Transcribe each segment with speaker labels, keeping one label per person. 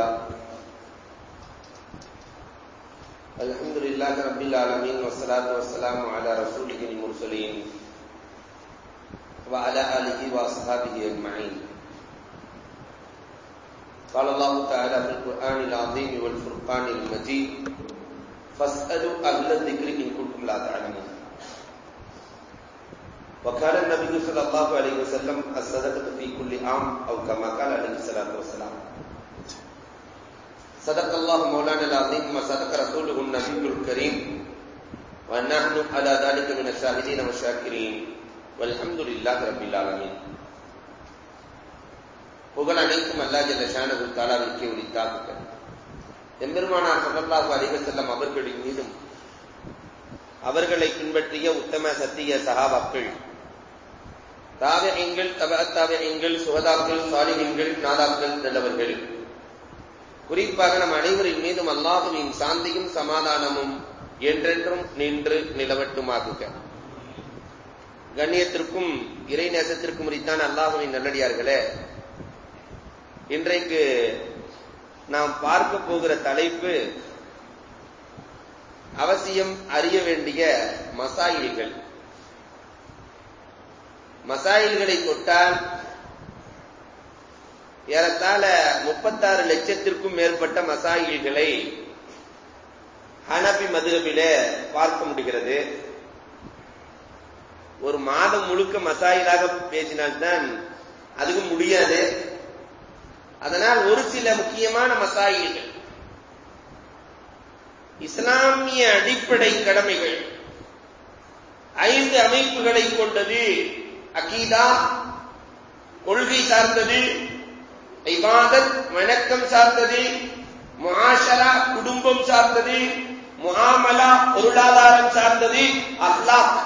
Speaker 1: لله. الحمد لله رب العالمين والصلاة والسلام على رسوله المرسلين وعلى آله وأصحابه أجمعين. قال الله تعالى في القرآن العظيم والفرقان المجيد فاسألوا أهل الذكر إن كنتم لا تعلمون. وقال النبي صلى الله عليه وسلم الصدقة في كل عام أو كما قال عليه الصلاة والسلام. صدق الله مولانا العظيم وصدق رسوله النبي الكريم ونحن على ذلك من الشاهدين والشاكرين والحمد لله رب العالمين புகழ் அனைத்தும் அல்லா ஜல்ல ஷானகு தாலாவிற்கே உரித்தாக்குக எம்பெருமானார் சல்லல்லாஹு அலைஹி வஸல்லம் அவர்களின் மீதும் அவர்களை பின்பற்றிய உத்தம சத்திய சகாபாக்கள் தாவகங்கள் தப தாவகங்கள் சுகதாக்கள் சாலிகங்கள் நாதாக்கள் நல்லவர்கள் குறிப்பாக நம் அனைவரின் மீதும் அல்லாஹுவின் சாந்தியும் சமாதானமும் என்றென்றும் நின்று நிலவட்டுமாகுக. கண்ணியத்திற்கும் இறை நேசத்திற்கும் உரித்தான் அல்லாஹுவின் நல்லடியார்களே இன்றைக்கு நாம் பார்க்க போகிற தலைப்பு அவசியம் அறிய வேண்டிய மசாயில்கள். மசாயில்களை தொட்டால் ஏறத்தாழ முப்பத்தாறு லட்சத்திற்கும் மேற்பட்ட மசாயில்களை ஹனபி மதுரபில பார்க்க முடிகிறது. ஒரு மாதம் முழுக்க மசாயிலாக பேசினால்தான் அதுவும் முடியாது. அதனால் ஒரு சில முக்கியமான மசாயில்கள் இஸ்லாமிய அடிப்படை கடமைகள் ஐந்து அமைப்புகளை கொண்டது அகீதா கொள்கை சார்ந்தது ஐவாதத் வணக்கம் சார்ந்தது முஆஷரா குடும்பம் சார்ந்தது முகாமலா பொருளாதாரம் சார்ந்தது அஹ்லாக்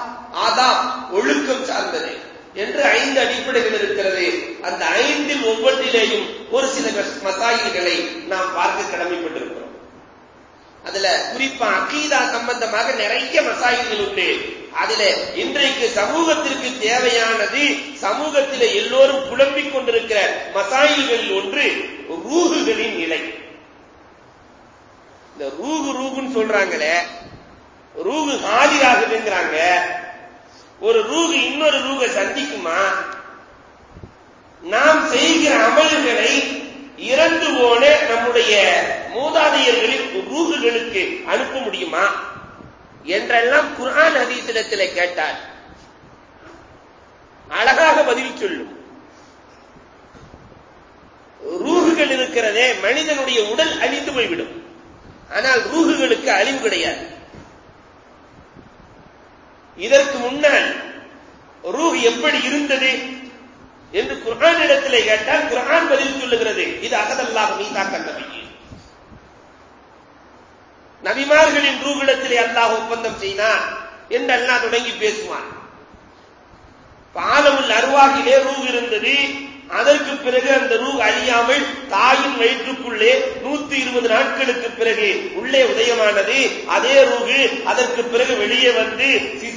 Speaker 1: ஆதாப் ஒழுக்கம் சார்ந்தது என்று ஐந்து அடிப்படைகள் இருக்கிறது அந்த ஐந்தில் ஒவ்வொன்றிலேயும் ஒரு சில மசாயில்களை நாம் பார்க்க கடமைப்பட்டிருக்கிறோம் அதுல குறிப்பா அகீதா சம்பந்தமாக நிறைய மசாயிகள் உண்டு. அதுல இன்றைக்கு சமூகத்திற்கு தேவையானது சமூகத்தில எல்லோரும் புலம்பிக் கொண்டிருக்கிற மசாயில்களில் ஒன்று ரூகுகளின் நிலை. இந்த ரூகு ரூகுன்னு சொல்றாங்களே ரூகு ஆகுதுங்கிறாங்க ஒரு ரூகு இன்னொரு ரூகை சந்திக்குமா? நாம் செய்கிற அமல்களை இறந்து போன நம்முடைய மூதாதையர்களின் ரூகுகளுக்கு அனுப்ப முடியுமா? என்றெல்லாம் குரான் ஹதீசிடத்தில் கேட்டார். அழகாக பதில் சொல்லும். ரூகுகள் இருக்கிறதே மனிதனுடைய உடல் அழிந்து போய்விடும். ஆனால் ரூகுகளுக்கு அழிவு கிடையாது. இதற்கு முன்னால் ரூஹ் எப்படி இருந்தது என்று குரான் இடத்திலே கேட்டால் குரான் பதில் சொல்லுகிறது. இது அகதல்லாக மீதா நபி நபிமார்களின் ரூகிடத்திலே அல்லாஹ் ஒப்பந்தம் செய்தான் என்று அல்லாஹ் தொடங்கி பேசுவான். பாலமுள் அருவாகிலே ரூ இருந்தது. அதற்கு பிறகு அந்த ரூ அழியாமல் தாயின் வயிற்றுக்குள்ளே நூத்தி இருபது நாட்களுக்கு பிறகு உள்ளே உதயமானது. அதே ரூகு அதற்கு பிறகு வெளியே வந்து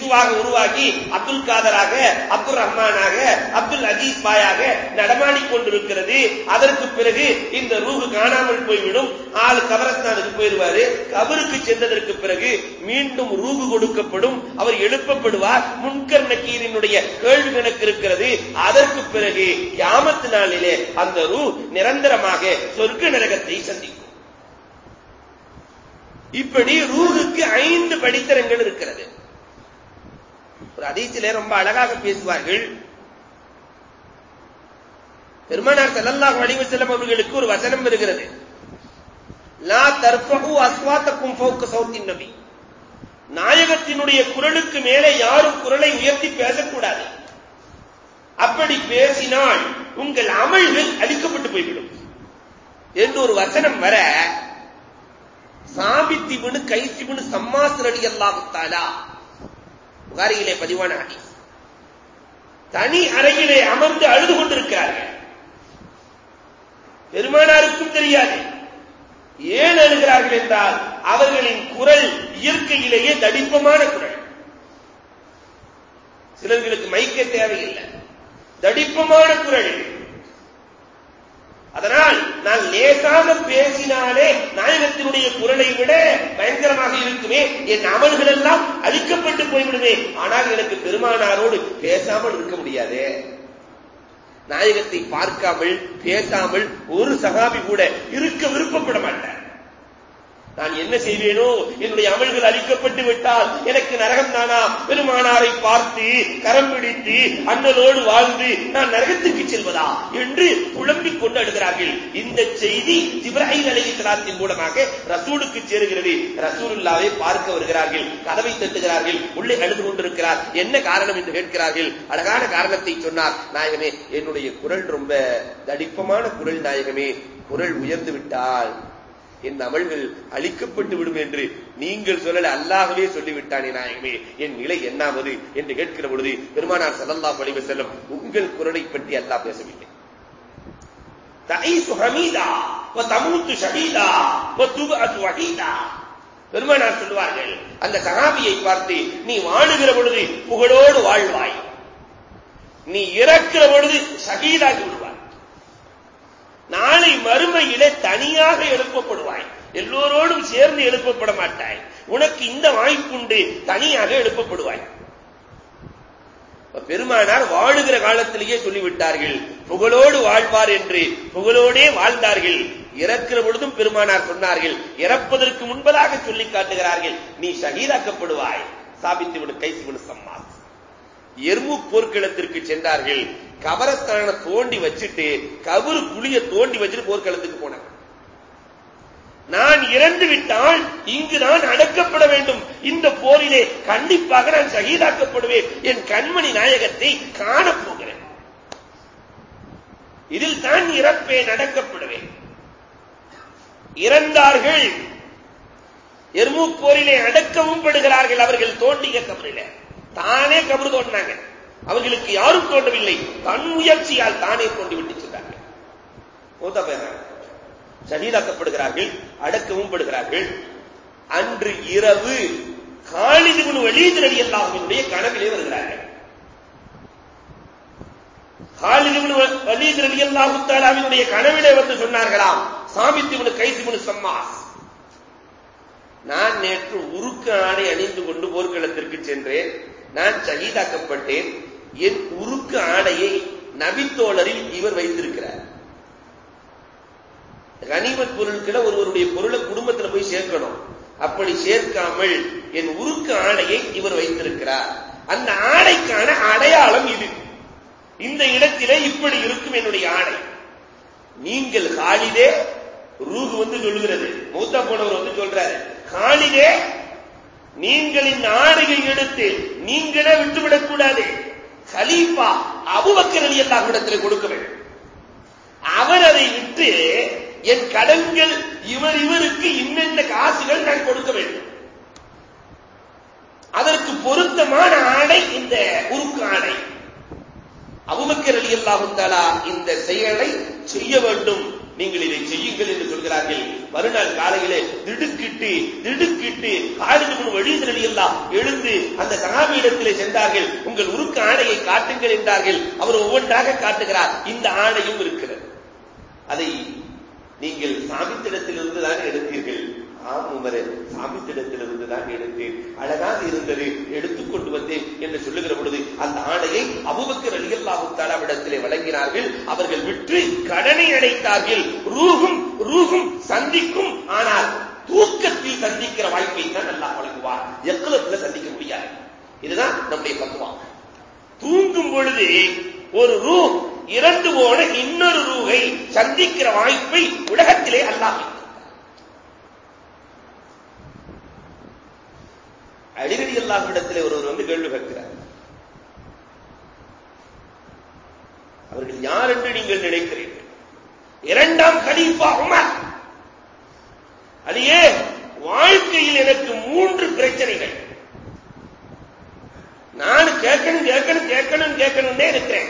Speaker 1: இந்துவாக உருவாகி அப்துல் காதராக அப்துல் ரஹ்மானாக அப்துல் அஜீஸ் பாயாக நடமாடிக் கொண்டிருக்கிறது. அதற்கு பிறகு இந்த ரூகு காணாமல் போய்விடும். ஆள் கபரஸ்தானுக்கு போயிருவாரு கபருக்கு சென்றதற்கு பிறகு மீண்டும் ரூகு கொடுக்கப்படும். அவர் எழுப்பப்படுவார். முன்கர் நக்கீரினுடைய கேள்வி கணக்கு இருக்கிறது. அதற்கு பிறகு கியாமத்து நாளிலே அந்த ரூ நிரந்தரமாக சொர்க்க நரகத்தை சந்திக்கும். இப்படி ரூகுக்கு ஐந்து படித்தரங்கள் இருக்கிறது. ஒரு அதிசிலே ரொம்ப அழகாக பேசுவார்கள். பெருமானார் செல்லல்லாஹு வழிவு செல்லும் அவர்களுக்கு ஒரு வசனம் வருகிறது. லா தர்ஃபஹு அஸ்வாத்தக்கும் ஃபௌக சௌத்தின் நபி. நாயகத்தினுடைய குரலுக்கு மேலே யாரும் குரலை உயர்த்தி பேசக்கூடாது. அப்படி பேசினால் உங்கள் அமல்கள் அழிக்கப்பட்டு போய்விடும். என்று ஒரு வசனம் வர சாபித்திபுனு கைசிபுனு சம்மாசிரடி அலி அல்லாஹுத்தாலா புகாரியிலே பதிவான அடி தனி அறையிலே அமர்ந்து அழுது கொண்டிருக்கிறார்கள். பெருமானாருக்கும் தெரியாது. ஏன் அழுகிறார்கள் என்றால் அவர்களின் குரல் இயற்கையிலேயே தடிப்பமான குரல். சிலர்களுக்கு மைக்க தேவையில்லை. தடிப்பமான குரல். அதனால் நான் லேசாக பேசினாலே நாயகத்தினுடைய குரலை விட பயங்கரமாக இருக்குமே என் அமல்கள் எல்லாம் அழிக்கப்பட்டு போய்விடுமே. ஆனால் எனக்கு பெருமானாரோடு பேசாமல் இருக்க முடியாது. நாயகத்தை பார்க்காமல் பேசாமல் ஒரு சகாபி கூட இருக்க விருப்பப்பட மாட்டார். நான் என்ன செய்வேனோ? என்னுடைய அமல்கள் அழிக்கப்பட்டு விட்டால் எனக்கு நரகம் தானா? பெருமானாரை பார்த்து கரம் பிடித்து அண்ணலோடு வாழ்ந்து நான் நரகத்துக்கு செல்வதா? என்று புலம்பிக் கொண்டு அழுகிறார்கள் இந்த செய்தி ஜிப்ராஹிம் அலி இஸ்லாத்தின் மூலமாக ரசூலுக்கு சேருகிறது. ரசூலுல்லாவை பார்க்க வருகிறார்கள். கதவை தட்டுகிறார்கள். உள்ளே அழுது கொண்டிருக்கிறார். என்ன காரணம் என்று கேட்கிறார்கள். அழகான காரணத்தை சொன்னார். நாயகமே என்னுடைய குரல் ரொம்ப தடிப்பமான குரல் நாயகமே குரல் உயர்ந்து விட்டால் என் அமல்கள் அழிக்கப்பட்டு விடும் என்று நீங்கள் சொல்லல அல்லாகவே சொல்லிவிட்டானே நாயகமே. என் நிலை என்னாவது என்று கேட்கிற பொழுது பெருமானார் சல்லல்லா பழிவு செல்லும் உங்கள் குரலை பற்றி அல்லாஹ் பேசவில்லை. பெருமானார் சொல்லுவார்கள் அந்த சகாபியை பார்த்து நீ வாழுகிற பொழுது புகழோடு வாழ்வாய். நீ இறக்கிற பொழுது சகீதாகி விடுவாய். நாளை மறுமையிலே தனியாக எழுப்பப்படுவாய். எல்லோரோடும் சேர்ந்து எழுப்பப்பட மாட்டாய். உனக்கு இந்த வாய்ப்புண்டு தனியாக எழுப்பப்படுவாய். பெருமானார் வாழுகிற காலத்திலேயே சொல்லிவிட்டார்கள் புகழோடு வாழ்வார் என்று. புகழோடே வாழ்ந்தார்கள். இறக்கிற பொழுதும் பெருமானார் சொன்னார்கள் இறப்பதற்கு முன்பதாக சொல்லி காட்டுகிறார்கள் நீ ஷஹீதாக்கப்படுவாய். சாபித்து விடு கைசி விடு சம்மா எருமு போர்க்களத்திற்கு சென்றார்கள். கபரஸ்தான தோண்டி வச்சுட்டு கபரு குழிய தோண்டி வச்சுட்டு போர்க்களத்துக்கு போனாங்க நான் இறந்து விட்டால் இங்கு நான் அடக்கப்பட வேண்டும். இந்த போரிலே கண்டிப்பாக நான் சகிதாக்கப்படுவேன். என் கண்மணி நாயகத்தை காணப் போகிறேன். இதில் தான் இறப்பேன் அடக்கப்படுவேன். இறந்தார்கள். எர்மூ போரிலே அடக்கவும் படுகிறார்கள். அவர்கள் தோண்டிய கபரிலே தானே கபர் தோண்டினாங்க அவர்களுக்கு யாரும் தோன்றவில்லை. தன் முயற்சியால் தானே தோண்டி விட்டு சென்றார்கள். மூத்த பேசுறாங்க சரீராக்கப்படுகிறார்கள் அடக்கவும் படுகிறார்கள். அன்று இரவு காலிதுகுன் வலீது நடி அல்லாஹினுடைய கனவிலே வருகிறார்கள். காலிதுகுன் கனவிலே வந்து சொன்னார்களாம் சாமித்திவனு கைசிவனு சம்மாஸ். நான் நேற்று உருக்கு ஆணை அணிந்து கொண்டு போர்க்களத்திற்கு சென்றேன். நான் சகிதாக்கப்பட்டேன். என் உருக்கு ஆடையை நபித்தோழரில் இவர் வைத்திருக்கிறார். கனிமத் பொருட்களை ஒருவருடைய பொருளை குடும்பத்தில் போய் சேர்க்கணும். அப்படி சேர்க்காமல் என் உருக்கு ஆடையை இவர் வைத்திருக்கிறார். அந்த ஆடைக்கான அடையாளம் இது. இந்த இடத்திலே இப்படி இருக்கும் என்னுடைய ஆடை. நீங்கள் காலிதே ரூகு வந்து சொல்லுகிறது. மூத்த போனவர் வந்து சொல்றாரு. காலிதே நீங்கள் இந்த ஆடையை எடுத்து நீங்களே விட்டுவிடக் கூடாது கலீஃபா அபுபக்கர் அலி அல்லாஹ்விடத்தில் கொடுக்க வேண்டும். அவர் அதை விட்டு என் கடன்கள் இவர் இவருக்கு இன்னென்ன காசுகள் நான் கொடுக்க வேண்டும். அதற்கு பொருத்தமான ஆடை இந்த உருக்கு ஆடை. அபுபக்கர் அலி அல்லாஹுத்தாலா இந்த செயலை செய்ய வேண்டும். நீங்கள் இதை செய்யுங்கள் என்று சொல்கிறார்கள். மறுநாள் காலையிலே திடுக்கிட்டு திடுக்கிட்டு காலிதுமுன் வழிதல் எல்லாம் எழுந்து அந்த சகாபியிடத்திலே சென்றார்கள். உங்கள் உருக்கு ஆணையை காட்டுங்கள் என்றார்கள். அவர் ஒவ்வொன்றாக காட்டுகிறார். இந்த ஆணையும் இருக்கிறது. அதை நீங்கள் சாமித்திடத்திலிருந்து தான் எடுத்தீர்கள்? ஆம் உமரே சாமித்திடத்திலிருந்து தான் எடுத்தேன். அழகாக இருந்தது எடுத்துக்கொண்டு வந்தேன் என்று சொல்லுகிற பொழுது அந்த ஆணையை அபுபக்கர் அலியல்லாஹு தாலாவிடத்திலே வழங்கினார்கள். அவர்கள் விற்று கடனை அடைத்தார்கள். ரூகும் ரூகும் சந்திக்கும். ஆனால் தூக்கத்தில் சந்திக்கிற வாய்ப்பை தான் நல்லா வழங்குவார். எக்கலத்தில் சந்திக்க முடியாது. இதுதான் நம்முடைய பத்துவா தூங்கும் பொழுது ஒரு ரூ இறந்து போன இன்னொரு ரூகை சந்திக்கிற வாய்ப்பை உலகத்திலே அல்லாஹ் அடிக்கடி அல்லாஹ்விடத்திலே ஒருவர் வந்து கேள்வி கேட்கிறார். அவர்கள் யார் என்று நீங்கள் நினைக்கிறீர்கள்? இரண்டாம் கலீஃபா உமர். அதையே வாழ்க்கையில் எனக்கு மூன்று பிரச்சனைகள். நான் கேட்கணும் கேட்கணும் கேட்கணும் கேட்கணும்னே இருக்கிறேன்.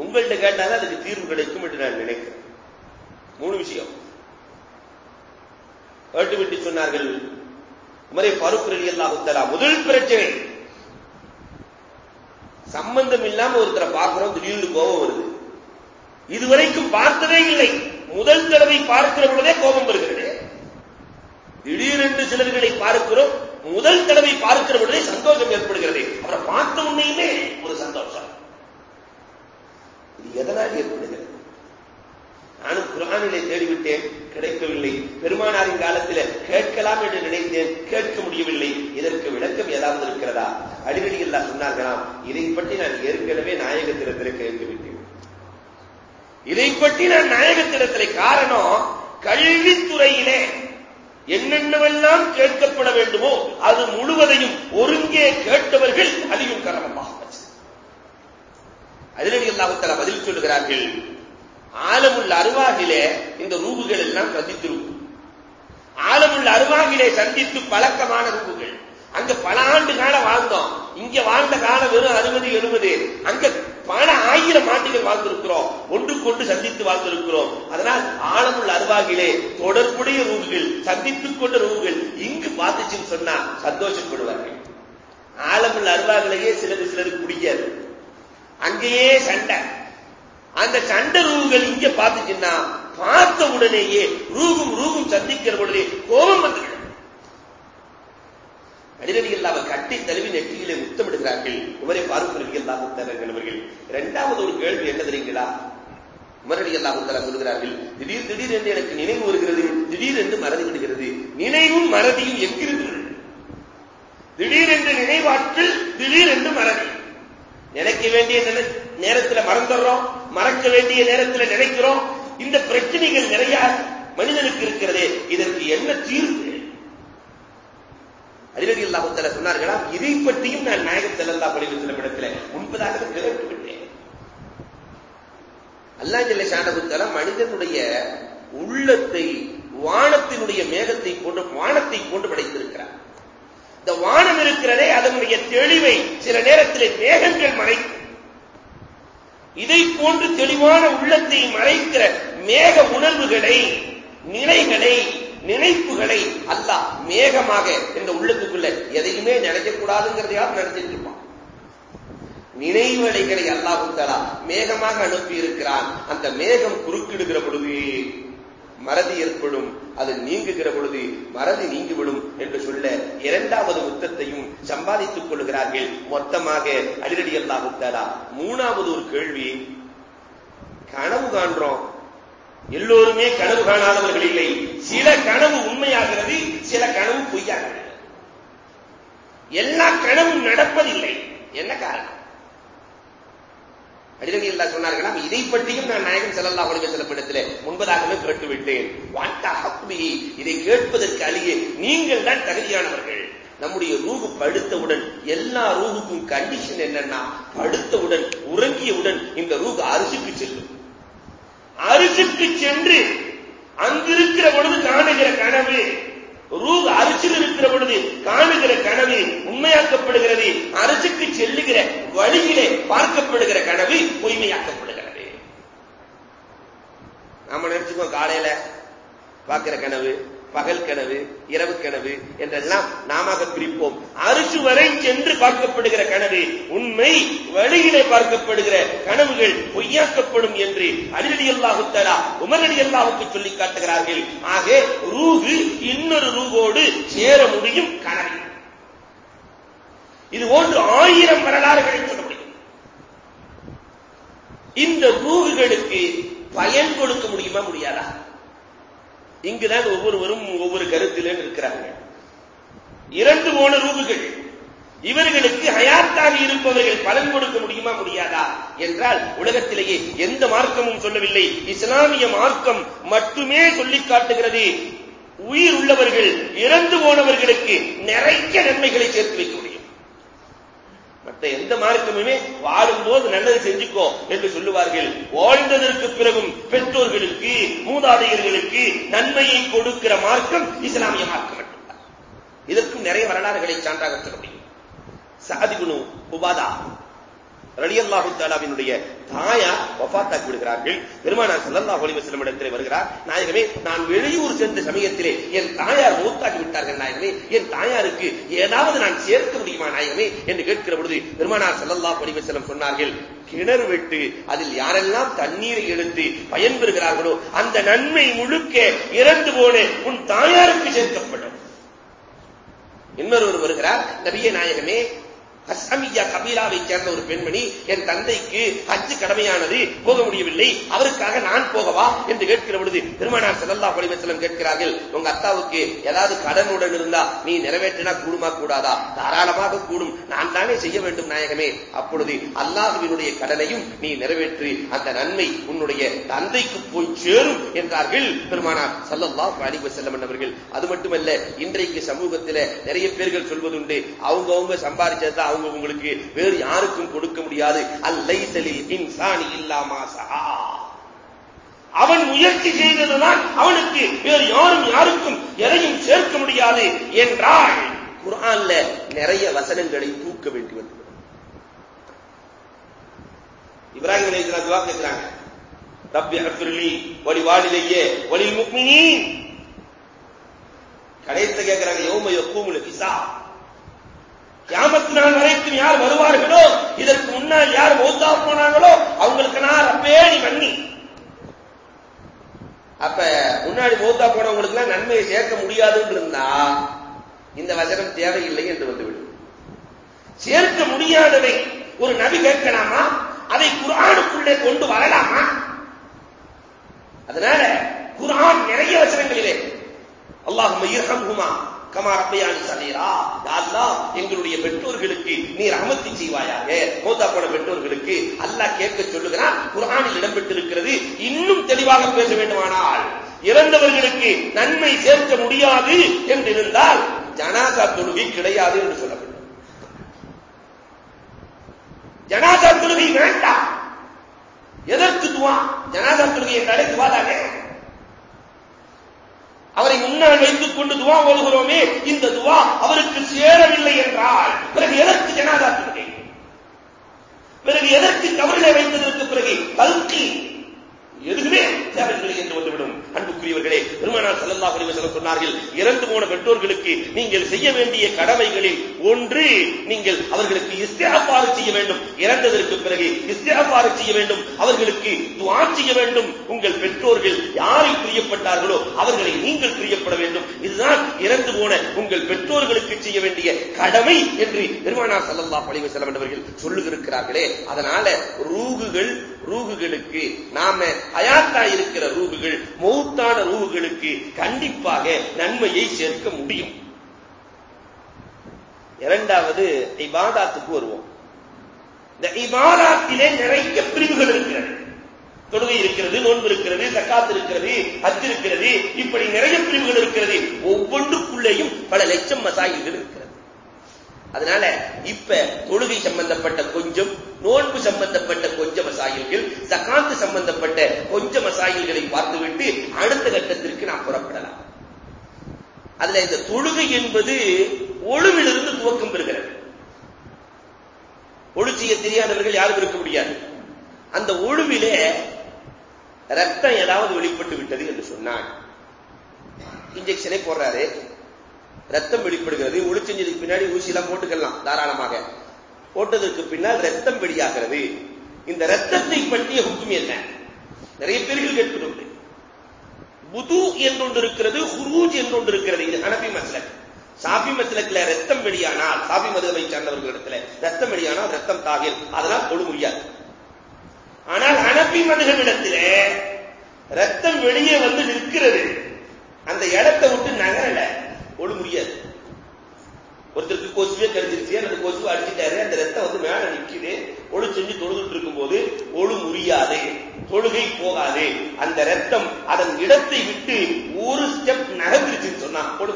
Speaker 1: உங்கள்கிட்ட கேட்டாலும் அதுக்கு தீர்வு கிடைக்கும் என்று நான் நினைக்கிறேன். மூணு விஷயம். கேட்டுவிட்டு சொன்னார்கள் உமரே பருப்பு ரலி அல்லாஹுத்தலா முதல் பிரச்சனை. சம்பந்தம் இல்லாம ஒருத்தரை பார்க்கிறோம் திடீர்னு கோபம் வருது. இதுவரைக்கும் பார்த்ததே இல்லை. முதல் தடவை பார்க்கிற பொழுதே கோபம் வருகிறது. திடீரென்று சிலர்களை பார்க்கிறோம் முதல் தடவை பார்க்கிற பொழுதே சந்தோஷம் ஏற்படுகிறது. அவரை பார்த்த உண்மையுமே ஒரு சந்தோஷம். இது எதனால் ஏற்படுகிறது? குரானிலே தேடிவிட்டேன் கிடைக்கவில்லை. பெருமானாரின் காலத்தில் கேட்கலாம் என்று நினைத்தேன் கேட்க முடியவில்லை. இதற்கு விளக்கம் ஏதாவது இருக்கிறதா? அடிக்கடி சொன்னார்களாம் இதை பற்றி நான் ஏற்கனவே நாயகத்திடத்தில் கேட்கவிட்டேன் இதை பற்றி நான் நாயகத்திடத்தில் காரணம் கல்வித்துறையிலே என்னென்னவெல்லாம் கேட்கப்பட வேண்டுமோ அது முழுவதையும் ஒருங்கே கேட்டவர்கள் அதிகம் கரணமாக அதிரடி அல்லாஹுத்தலா பதில் சொல்லுகிறார்கள் ஆலமுள்ள அருவாகிலே இந்த ரூபுகள் எல்லாம் சந்தித்திருக்கும் ஆலமுள்ள அருவாகிலே சந்தித்து பழக்கமான ரூபுகள். அங்க பல ஆண்டு காலம் வாழ்ந்தோம். இங்க வாழ்ந்த காலம் வெறும் அறுபது எழுபது. அங்க பல ஆயிரம் ஆண்டுகள் வாழ்ந்திருக்கிறோம். ஒன்று கொண்டு சந்தித்து வாழ்ந்திருக்கிறோம். அதனால் ஆழமுள்ள அருவாகிலே தொடர்புடைய ரூகுகள் சந்தித்துக் கொண்ட ரூகுகள் இங்கு பார்த்துச்சுன்னு சொன்னா சந்தோஷப்படுவார்கள். ஆழமுள்ள அருவாகிலேயே சிலது சிலருக்கு பிடிக்காது அங்கேயே சண்டை. அந்த கண்ட ரூகுகள் இங்க பார்த்துச்சுன்னா பார்த்த உடனேயே ரூகும் ரூகும் சந்திக்கிற பொழுதே கோபம் வந்துவிடும் அடிரடியில் அவர் கட்டி தழுவி நெற்றியிலே முத்தமிடுகிறார்கள் உமரை பார்ப்பவர்கள் எல்லாம் உத்தரங்கள் அவர்கள். இரண்டாவது ஒரு கேள்வி என்ன தெரியுங்களா? உமரடி அல்லாஹுத்தலா சொல்கிறார்கள் திடீர் திடீர் என்று எனக்கு நினைவு வருகிறது. திடீர் என்று மறந்து விடுகிறது. நினைவும் மறதியும் எங்கிருந்து திடீர் என்று நினைவாற்றல் திடீர் என்று மறதி. நினைக்க வேண்டிய நேரத்தில் மறந்துடுறோம் மறக்க வேண்டிய நேரத்தில் நினைக்கிறோம். இந்த பிரச்சனைகள் நிறைய மனிதனுக்கு இருக்கிறது. இதற்கு என்ன தீர்வு? அதிரடி அல்லாஹுத்தல சொன்னார்களா இதை பற்றியும் நான் நாயகம் செல்லல்லா பணிவு சில இடத்துல முன்பதாக கேட்டு விட்டேன் அல்லா ஜல்ல சாண்டபுத்தல மனிதனுடைய உள்ளத்தை வானத்தினுடைய மேகத்தை கொண்டு வானத்தை கொண்டு படைத்திருக்கிறார். இந்த வானம் இருக்கிறதே அதனுடைய தெளிவை சில நேரத்தில் மேகங்கள் மறைக்கும். இதை போன்று தெளிவான உள்ளத்தை மறைக்கிற மேக உணர்வுகளை நிலைகளை நினைப்புகளை அல்லாஹ் மேகமாக இந்த உள்ளத்துக்குள்ள எதையுமே நினைக்கக்கூடாதுங்கிறதையாவது நினைச்சிட்டு இருப்பான் நினைவலைகளை அல்லாஹும் தலா மேகமாக அனுப்பி இருக்கிறான் அந்த மேகம் குறுக்கிடுகிற பொழுது மறதி ஏற்படும். அது நீங்குகிற பொழுது மறதி நீங்கிவிடும் என்று சொல்ல இரண்டாவது முத்தத்தையும் சம்பாதித்துக் கொள்கிறார்கள் மொத்தமாக அடிரடி அல்லாஹுத்தாலா மூணாவது ஒரு கேள்வி கனவு காண்றோம். எல்லோருமே கனவு காணாதவர்கள் இல்லை. சில கனவு உண்மையாகிறது சில கனவு பொய்யாகிறது. எல்லா கனவும் நடப்பதில்லை. என்ன காரணம்? அடிரடி அல்லா சொன்னார்களாம் இதை பற்றியும் நான் நாயகம் செல்லல்லா அவளுக்கு சிலப்பிடத்தில் முன்பதாகவே கேட்டுவிட்டேன். இதை கேட்பதற்கு அழிய நீங்கள் தான் தகுதியானவர்கள். நம்முடைய ரூகு படுத்தவுடன் எல்லா ரூகுக்கும் கண்டிஷன் என்னன்னா படுத்தவுடன் உறங்கியவுடன் இந்த ரூகு அரிசிக்கு செல்லும். அரிசிக்கு சென்று அங்கிருக்கிற பொழுது காணுகிற கனவு ரூ அரிசில் இருக்கிற பொழுது காணுகிற கனவு உண்மையாக்கப்படுகிறது. செல்லுகிற வழியிலே பார்க்கப்படுகிற கனவு பொய்மையாக்கப்படுகிறது நாம நினைச்சுக்கோ காலையில பார்க்கிற கனவு பகல் கனவு இரவு கனவு என்றெல்லாம் நாம பிரிப்போம். அரிசி வரை சென்று பார்க்கப்படுகிற கனவு உண்மை வழியிலே பார்க்கப்படுகிற கனவுகள் பொய்யாக்கப்படும் என்று அடிநடி அல்லாஹுத்தலா உமரடி அல்லாவுக்கு சொல்லி காட்டுகிறார்கள். ஆக ரூகு இன்னொரு ரூகோடு சேர முடியும் கனவு. இது போன்று ஆயிரம் வரலாறுகளை சொல்ல முடியும். இந்த ரூகுகளுக்கு பயன் கொடுக்க முடியுமா முடியாதா? இங்குதான் ஒவ்வொருவரும் ஒவ்வொரு கருத்திலே இருக்கிறாங்க இரண்டு போன ரூபுகள். இவர்களுக்கு ஹயாத்தாக இருப்பவர்கள் பலன் கொடுக்க முடியுமா முடியாதா? என்றால் உலகத்திலேயே எந்த மார்க்கமும் சொல்லவில்லை. இஸ்லாமிய மார்க்கம் மட்டுமே சொல்லிக் காட்டுகிறது. உயிர் உள்ளவர்கள் இறந்து போனவர்களுக்கு நிறைய நன்மைகளை சேர்த்து வைக்க மற்ற எந்த மார்க்கமுமே வாழும்போது நல்லது செஞ்சுக்கோ என்று சொல்லுவார்கள். வாழ்ந்ததற்கு பிறகும் பெற்றோர்களுக்கு மூதாதையர்களுக்கு நன்மையை கொடுக்கிற மார்க்கம் இஸ்லாமிய மார்க்கம் மட்டும்தான். இதற்கும் நிறைய வரலாறுகளை சான்றாக சொல்ல முடியும். சாதிகுனு உபாதா ரலியல்லாஹு தாலாவினுடைய தாயார் வஃபாத்தாக்கி விடுகிறார்கள். பெருமானார் செல்லல்லா அலைஹி செல்லும் இடத்திலே வருகிறார். நாயகமே நான் வெளியூர் சென்ற சமயத்திலே என் தாயார் மூத்தாக்கி விட்டார்கள் நாயகமே. என் தாயாருக்கு ஏதாவது நான் சேர்க்க முடியுமா நாயகமே என்று கேட்கிற பொழுது பெருமானார் செல்லல்லா அலைஹி செல்லும் சொன்னார்கள் கிணறு வெட்டு அதில் யாரெல்லாம் தண்ணீரை எடுத்து பயன்பெறுகிறார்களோ அந்த நன்மை முழுக்க இறந்து போன உன் தாயாருக்கு சேர்க்கப்படும். இன்னொருவர் வருகிறார் நபிய நாயகமே அஸ்அமியா கபீலாவை சேர்ந்த ஒரு பெண்மணி என் தந்தைக்கு அச்சு கடமையானது போக முடியவில்லை. அவருக்காக நான் போகவா? என்று கேட்கிற பொழுது திருமணார் ஸல்லல்லாஹு பொலிவசலம் கேட்கிறார்கள் உங்க அத்தாவுக்கு ஏதாவது கடனுடன் இருந்தா நீ நிறைவேற்றினா கூடுமா கூடாதா? தாராளமாக கூடும். நான் தானே செய்ய வேண்டும் நாயகமே. அப்பொழுது அல்லாஹுவினுடைய கடனையும் நீ நிறைவேற்றி அந்த நன்மை உன்னுடைய தந்தைக்கு போய் சேரும் என்றார்கள் பெருமானார் சல்லல்லா அலைஹி செல்லம் அவர்கள். அது மட்டுமல்ல இன்றைக்கு சமூகத்தில் நிறைய பேர்கள் சொல்வதுண்டு அவங்க அவங்க அவங்க உங்களுக்கு வேறு யாருக்கும் கொடுக்க முடியாது. அல்லைசலில் இன்சானி இல்லாமா சஹா. அவன் முயற்சி செய்ததுதான் அவனுக்கு வேறு யாரும் யாருக்கும் எதையும் சேர்க்க முடியாது என்றால் குரான்ல நிறைய வசனங்களை தூக்க வேண்டி வந்தது. இப்ராஹிம் அலைஹிஸ்ஸலாம் துவா கேக்குறாங்க. ரப்பி அஃபிர்லி வலி வாலிதையே வலி முக்மினீன். கடைசியில் கேக்குறாங்க யௌம யக்கூமுல் ஹிசாப் கியாமத்து நாள் வரைக்கும் யார் வருவார்களோ இதற்கு முன்னால் யார் மௌத்தா போனாங்களோ அவங்களுக்கு நான் ரப்பே நீ மன்னி. அப்ப முன்னாடி மௌத்தா போனவங்களுக்கு எல்லாம் நன்மையை சேர்க்க முடியாதுன்னு இருந்தா இந்த வசனம் தேவையில்லை என்று வந்துவிடும். சேர்க்க முடியாததை ஒரு நபி கேட்கலாமா? அதை குரானுக்குள்ளே கொண்டு வரலாமா? அதனால குரான் நிறைய வசனங்களிலே அல்லாஹும்ம இர்ஹம்ஹுமா கமா சலீரா அல்லாஹ் எங்களுடைய பெற்றோர்களுக்கு நீ ரஹமத்தி செய்வாயாக. மௌத்தா போன பெற்றோர்களுக்கு அல்லாஹ் கேட்க சொல்லுகிறான் குரானில் இடம்பெற்றிருக்கிறது இன்னும் தெளிவாக பேச வேண்டுமானால் இறந்தவர்களுக்கு நன்மை சேர்க்க முடியாது என்று இருந்தால் ஜனாசா தொழுகை கிடையாது என்று சொல்ல வேண்டும் ஜனாசா தொழுகை வேண்டாம். எதற்கு துவா? ஜனாசா தொழுகை என்றாலே துவாதானே? அவரை முன்னால் வைத்துக் கொண்டு துவா ஓதுகிறோமே இந்த துவா அவருக்கு சேரவில்லை என்றால் பிறகு எதற்கு ஜனாதா பிறகு எதற்கு கவர்களை வைத்ததற்கு பிறகு தல்கி எதுவுமே தேவையில்லை என்று வந்துவிடும். அன்புக்குரியவர்களே பெருமானார் செல்லல்லா அலைஹி வஸல்லம் சொன்னார்கள் இறந்து போன பெற்றோர்களுக்கு நீங்கள் செய்ய வேண்டிய கடமைகளில் ஒன்று நீங்கள் அவர்களுக்கு இஸ்தியாபாறு செய்ய வேண்டும். இறந்ததற்கு பிறகு இஸ்தியாபாறு செய்ய வேண்டும். அவர்களுக்கு துவா செய்ய வேண்டும். உங்கள் பெற்றோர்கள் யாரை பிரியப்பட்டார்களோ அவர்களை நீங்கள் பிரியப்பட வேண்டும். இதுதான் இறந்து போன உங்கள் பெற்றோர்களுக்கு செய்ய வேண்டிய கடமை என்று பெருமானார் செல்லல்லா அலைஹி வஸல்லம் அவர்கள் சொல்லுகிறார்களே அதனால ரூகுகள் ரூகுகளுக்கு நாம அயாத்தா இருக்கிற ரூகுகள் மௌத்தான ரூகுகளுக்கு கண்டிப்பாக நன்மையை சேர்க்க முடியும். இரண்டாவது இபாதாத்துக்கு வருவோம். இந்த இபாதாத்திலே நிறைய பிரிவுகள் இருக்கிறது. தொழுகை இருக்கிறது நோன்பு இருக்கிறது சக்காத்து இருக்கிறது அச்சு இருக்கிறது இப்படி நிறைய பிரிவுகள் இருக்கிறது. ஒவ்வொன்றுக்குள்ளேயும் பல லட்சம் மசாயிகள் இருக்கிறது. அதனால இப்ப தொழுகை சம்பந்தப்பட்ட கொஞ்சம் நோன்பு சம்பந்தப்பட்ட கொஞ்ச மசாயில்கள் சகாத்து சம்பந்தப்பட்ட கொஞ்ச மசாயில்களை பார்த்துவிட்டு அடுத்த கட்டத்திற்கு நாம் புறப்படலாம். அதுல இந்த தொழுகை என்பது ஒழுவிலிருந்து துவக்கம் பெறுகிறது. ஒழு செய்ய தெரியாதவர்கள் யாரும் இருக்க முடியாது. அந்த ஒழுவிலே ரத்தம் ஏதாவது வெளிப்பட்டு விட்டது என்று சொன்னான் இன்ஜெக்ஷனே போடுறாரு ரத்தம் வெளிப்படுகிறது ஒளி செஞ்சதுக்கு பின்னாடி ஊசி எல்லாம் போட்டுக்கலாம் தாராளமாக. போட்டதற்கு பின்னால் ரத்தம் வெளியாகிறது இந்த ரத்தத்தை பற்றிய ஹுக்கும் என்ன? நிறைய பேர்கள் கேட்பதுண்டு புது என்றொன்று இருக்கிறது ஹுரூஜ் என்றொன்று இருக்கிறது இது ஹனபி மஸ்லக் சாபி மஸ்லக்ல ரத்தம் வெளியானால் சாபி மதுவை சார்ந்தவர்களிடத்துல ரத்தம் வெளியானால் ரத்தம் தாகில் அதெல்லாம் தொழு முடியாது. ஆனால் ஹனபி மதுகவிடத்திலே ரத்தம் வெளியே வந்து நிற்கிறது. அந்த இடத்தை விட்டு நகரல. ஒழு முடியாது. ஒருத்தருக்கு கொசுவே கடிச்சிருச்சு அந்த கொசுவை அடிச்சுட்டாரு அந்த ரத்தம் வந்து மேல நிக்குது. ஒழு செஞ்சு தொழுதுட்டு இருக்கும்போது ஒழு முறியாது தொழுகை போகாது. அந்த ரத்தம் அதன் இடத்தை விட்டு ஒரு ஸ்டெப் நகர்ந்துருச்சுன்னு சொன்னா ஒழு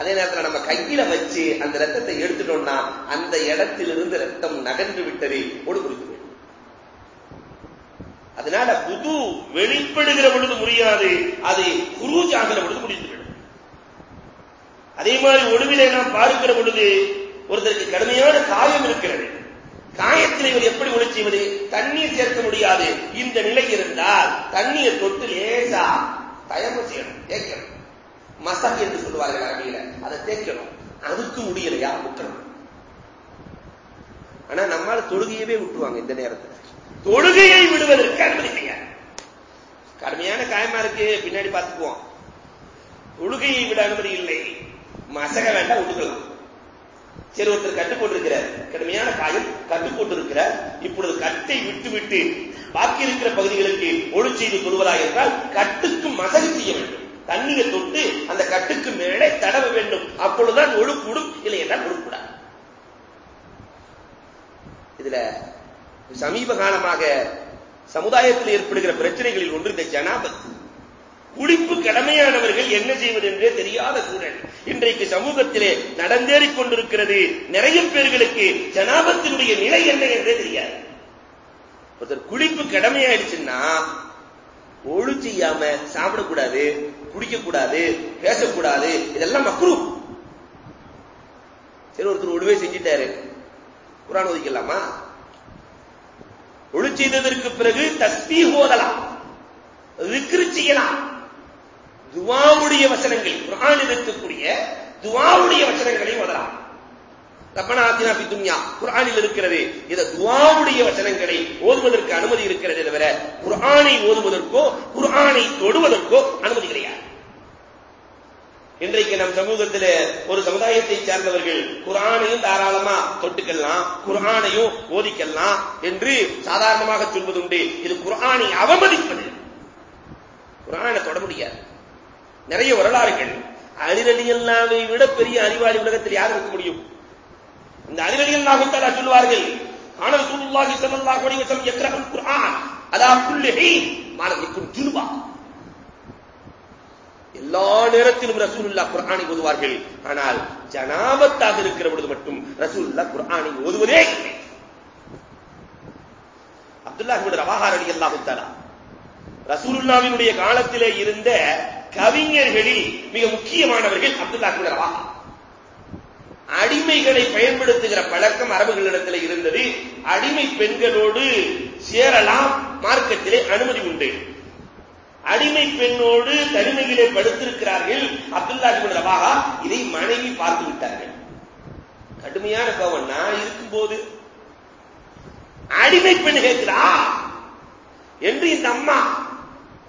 Speaker 1: அதே நேரத்தில் நம்ம கையில வச்சு அந்த ரத்தத்தை எடுத்துட்டோம்னா அந்த இடத்திலிருந்து ரத்தம் நகர்ந்து விட்டது ஒழு குறித்து அதனால புது வெளிப்படுகிற பொழுது முடியாது அது குரூஜ் ஆகிற பொழுது முடிந்து அதே மாதிரி ஒடுவிலை நாம் பார்க்கிற பொழுது ஒருத்தருக்கு கடுமையான காயம் இருக்கிறது. காயத்தில் இவர் எப்படி ஒளி செய்வது? தண்ணீர் சேர்க்க முடியாது. இந்த நிலை இருந்தால் தண்ணீர் தொட்டு லேசா தயமு செய்யணும் தேய்க்கணும். மசக் என்று சொல்லுவார்கள் அரபியில அதை தேய்க்கணும். அதுக்கு முடியலையா? விட்டுறணும் ஆனா நம்மால தொழுகையவே விட்டுருவாங்க இந்த நேரத்தில். தொழுகையை விடுவதற்கு அனுமதி கிடையாது கடுமையான காயமா இருக்கு பின்னாடி பார்த்துக்குவோம். தொழுகையை விட அனுமதி இல்லை. மசக வேண்டாம் விட்டுக்கலாம் சரி ஒருத்தர் கட்டு போட்டிருக்கிறார் கடுமையான காயம் கட்டு போட்டிருக்கிறார் இப்பொழுது கட்டை விட்டு விட்டு பாக்கி இருக்கிற பகுதிகளுக்கு ஒழு செய்து கொள்வதாக என்றால் கட்டுக்கு மசகு செய்ய வேண்டும். தண்ணியை தொட்டு அந்த கட்டுக்கு மேலே தடவ வேண்டும். அப்பொழுதுதான் ஒழுக்கூடும் இல்லை என்றால் ஒழுக்கூடாது. இதுல சமீப காலமாக சமுதாயத்தில் ஏற்படுகிற பிரச்சனைகளில் ஒன்று இந்த ஜனாபத்து. குளிப்பு கடமையானவர்கள் என்ன செய்வது என்றே தெரியாத சூழல். இன்றைக்கு சமூகத்திலே நடந்தேறிக் கொண்டிருக்கிறது நிறைய பேர்களுக்கு ஜனாபத்தினுடைய நிலை என்ன என்றே தெரியாது. ஒருத்தர் குளிப்பு கடமையாயிடுச்சுன்னா ஒழு செய்யாம சாப்பிடக்கூடாது குடிக்கக்கூடாது பேசக்கூடாது இதெல்லாம் மக்ரூ. சரி ஒருத்தர் ஒழுவே செஞ்சிட்டாரு. குரான் ஒதுக்கலாமா ஒழு செய்ததற்கு பிறகு தஸ்பி ஓதலாம். ரிக்ரு செய்யலாம். துவாவுடைய வசனங்கள் குரானில் இருக்கக்கூடிய துவாவுடைய வசனங்களை ஓதலாம். ரப்பனாத்தினா பி துன்யா குர்ஆனில் இருக்கிறது இத துவாவுடைய வசனங்களை ஓதுவதற்கு அனுமதி இருக்கிறது தவிர குர்ஆனை ஓதுவதற்கோ குர்ஆனை தொடுவதற்கோ அனுமதி கிடையாது. இன்றைக்கு நம் சமூகத்தில் ஒரு சமுதாயத்தை சார்ந்தவர்கள் குரானையும் தாராளமா தொட்டுக்கலாம் குரானையும் ஓதிக்கலாம் என்று சாதாரணமாக சொல்வதுண்டு. இது குரானை அவமதிப்பது. குரானை தொட முடியாது. நிறைய வரலாறுகள். அலிரலி விட பெரிய அறிவாளி உலகத்தில் யார் இருக்க முடியும்? இந்த அலிரலி அல்லாஹு தஆலா சொல்வார்கள் ஆனா ரசூலுல்லாஹி ஸல்லல்லாஹு அலைஹி வஸல்லம் யக்ரஹுல் குர்ஆன் அலா குல்லி ஹீன். மாலம் ஜுனுபா எல்லா நேரத்திலும் ரசூலுல்லாஹ் குர்ஆனை ஓதுவார்கள். ஆனால் ஜனாபத்தாக இருக்கிற பொழுது மட்டும் ரசூலுல்லாஹ் குர்ஆனை ஓதுவதே இல்லை. அப்துல்லாஹ் இப்னு ரவாஹா ரலியல்லாஹு தஆலா ரசூலுல்லாவினுடைய காலத்திலே இருந்த கவிஞர்களில் மிக முக்கியமானவர்கள் அப்துல்லா குலரவா அடிமைகளை பயன்படுத்துகிற பழக்கம் அரபுகளிடத்தில் இருந்தது. அடிமை பெண்களோடு சேரலாம் மார்க்கத்திலே அனுமதி உண்டு. அடிமை பெண்ணோடு தனிமையிலே படுத்திருக்கிறார்கள் அப்துல்லா ரவாகா இதை மனைவி பார்த்து விட்டார்கள். கடுமையான கோவம் நான் இருக்கும்போது அடிமை பெண் கேட்கிறா என்று இந்த அம்மா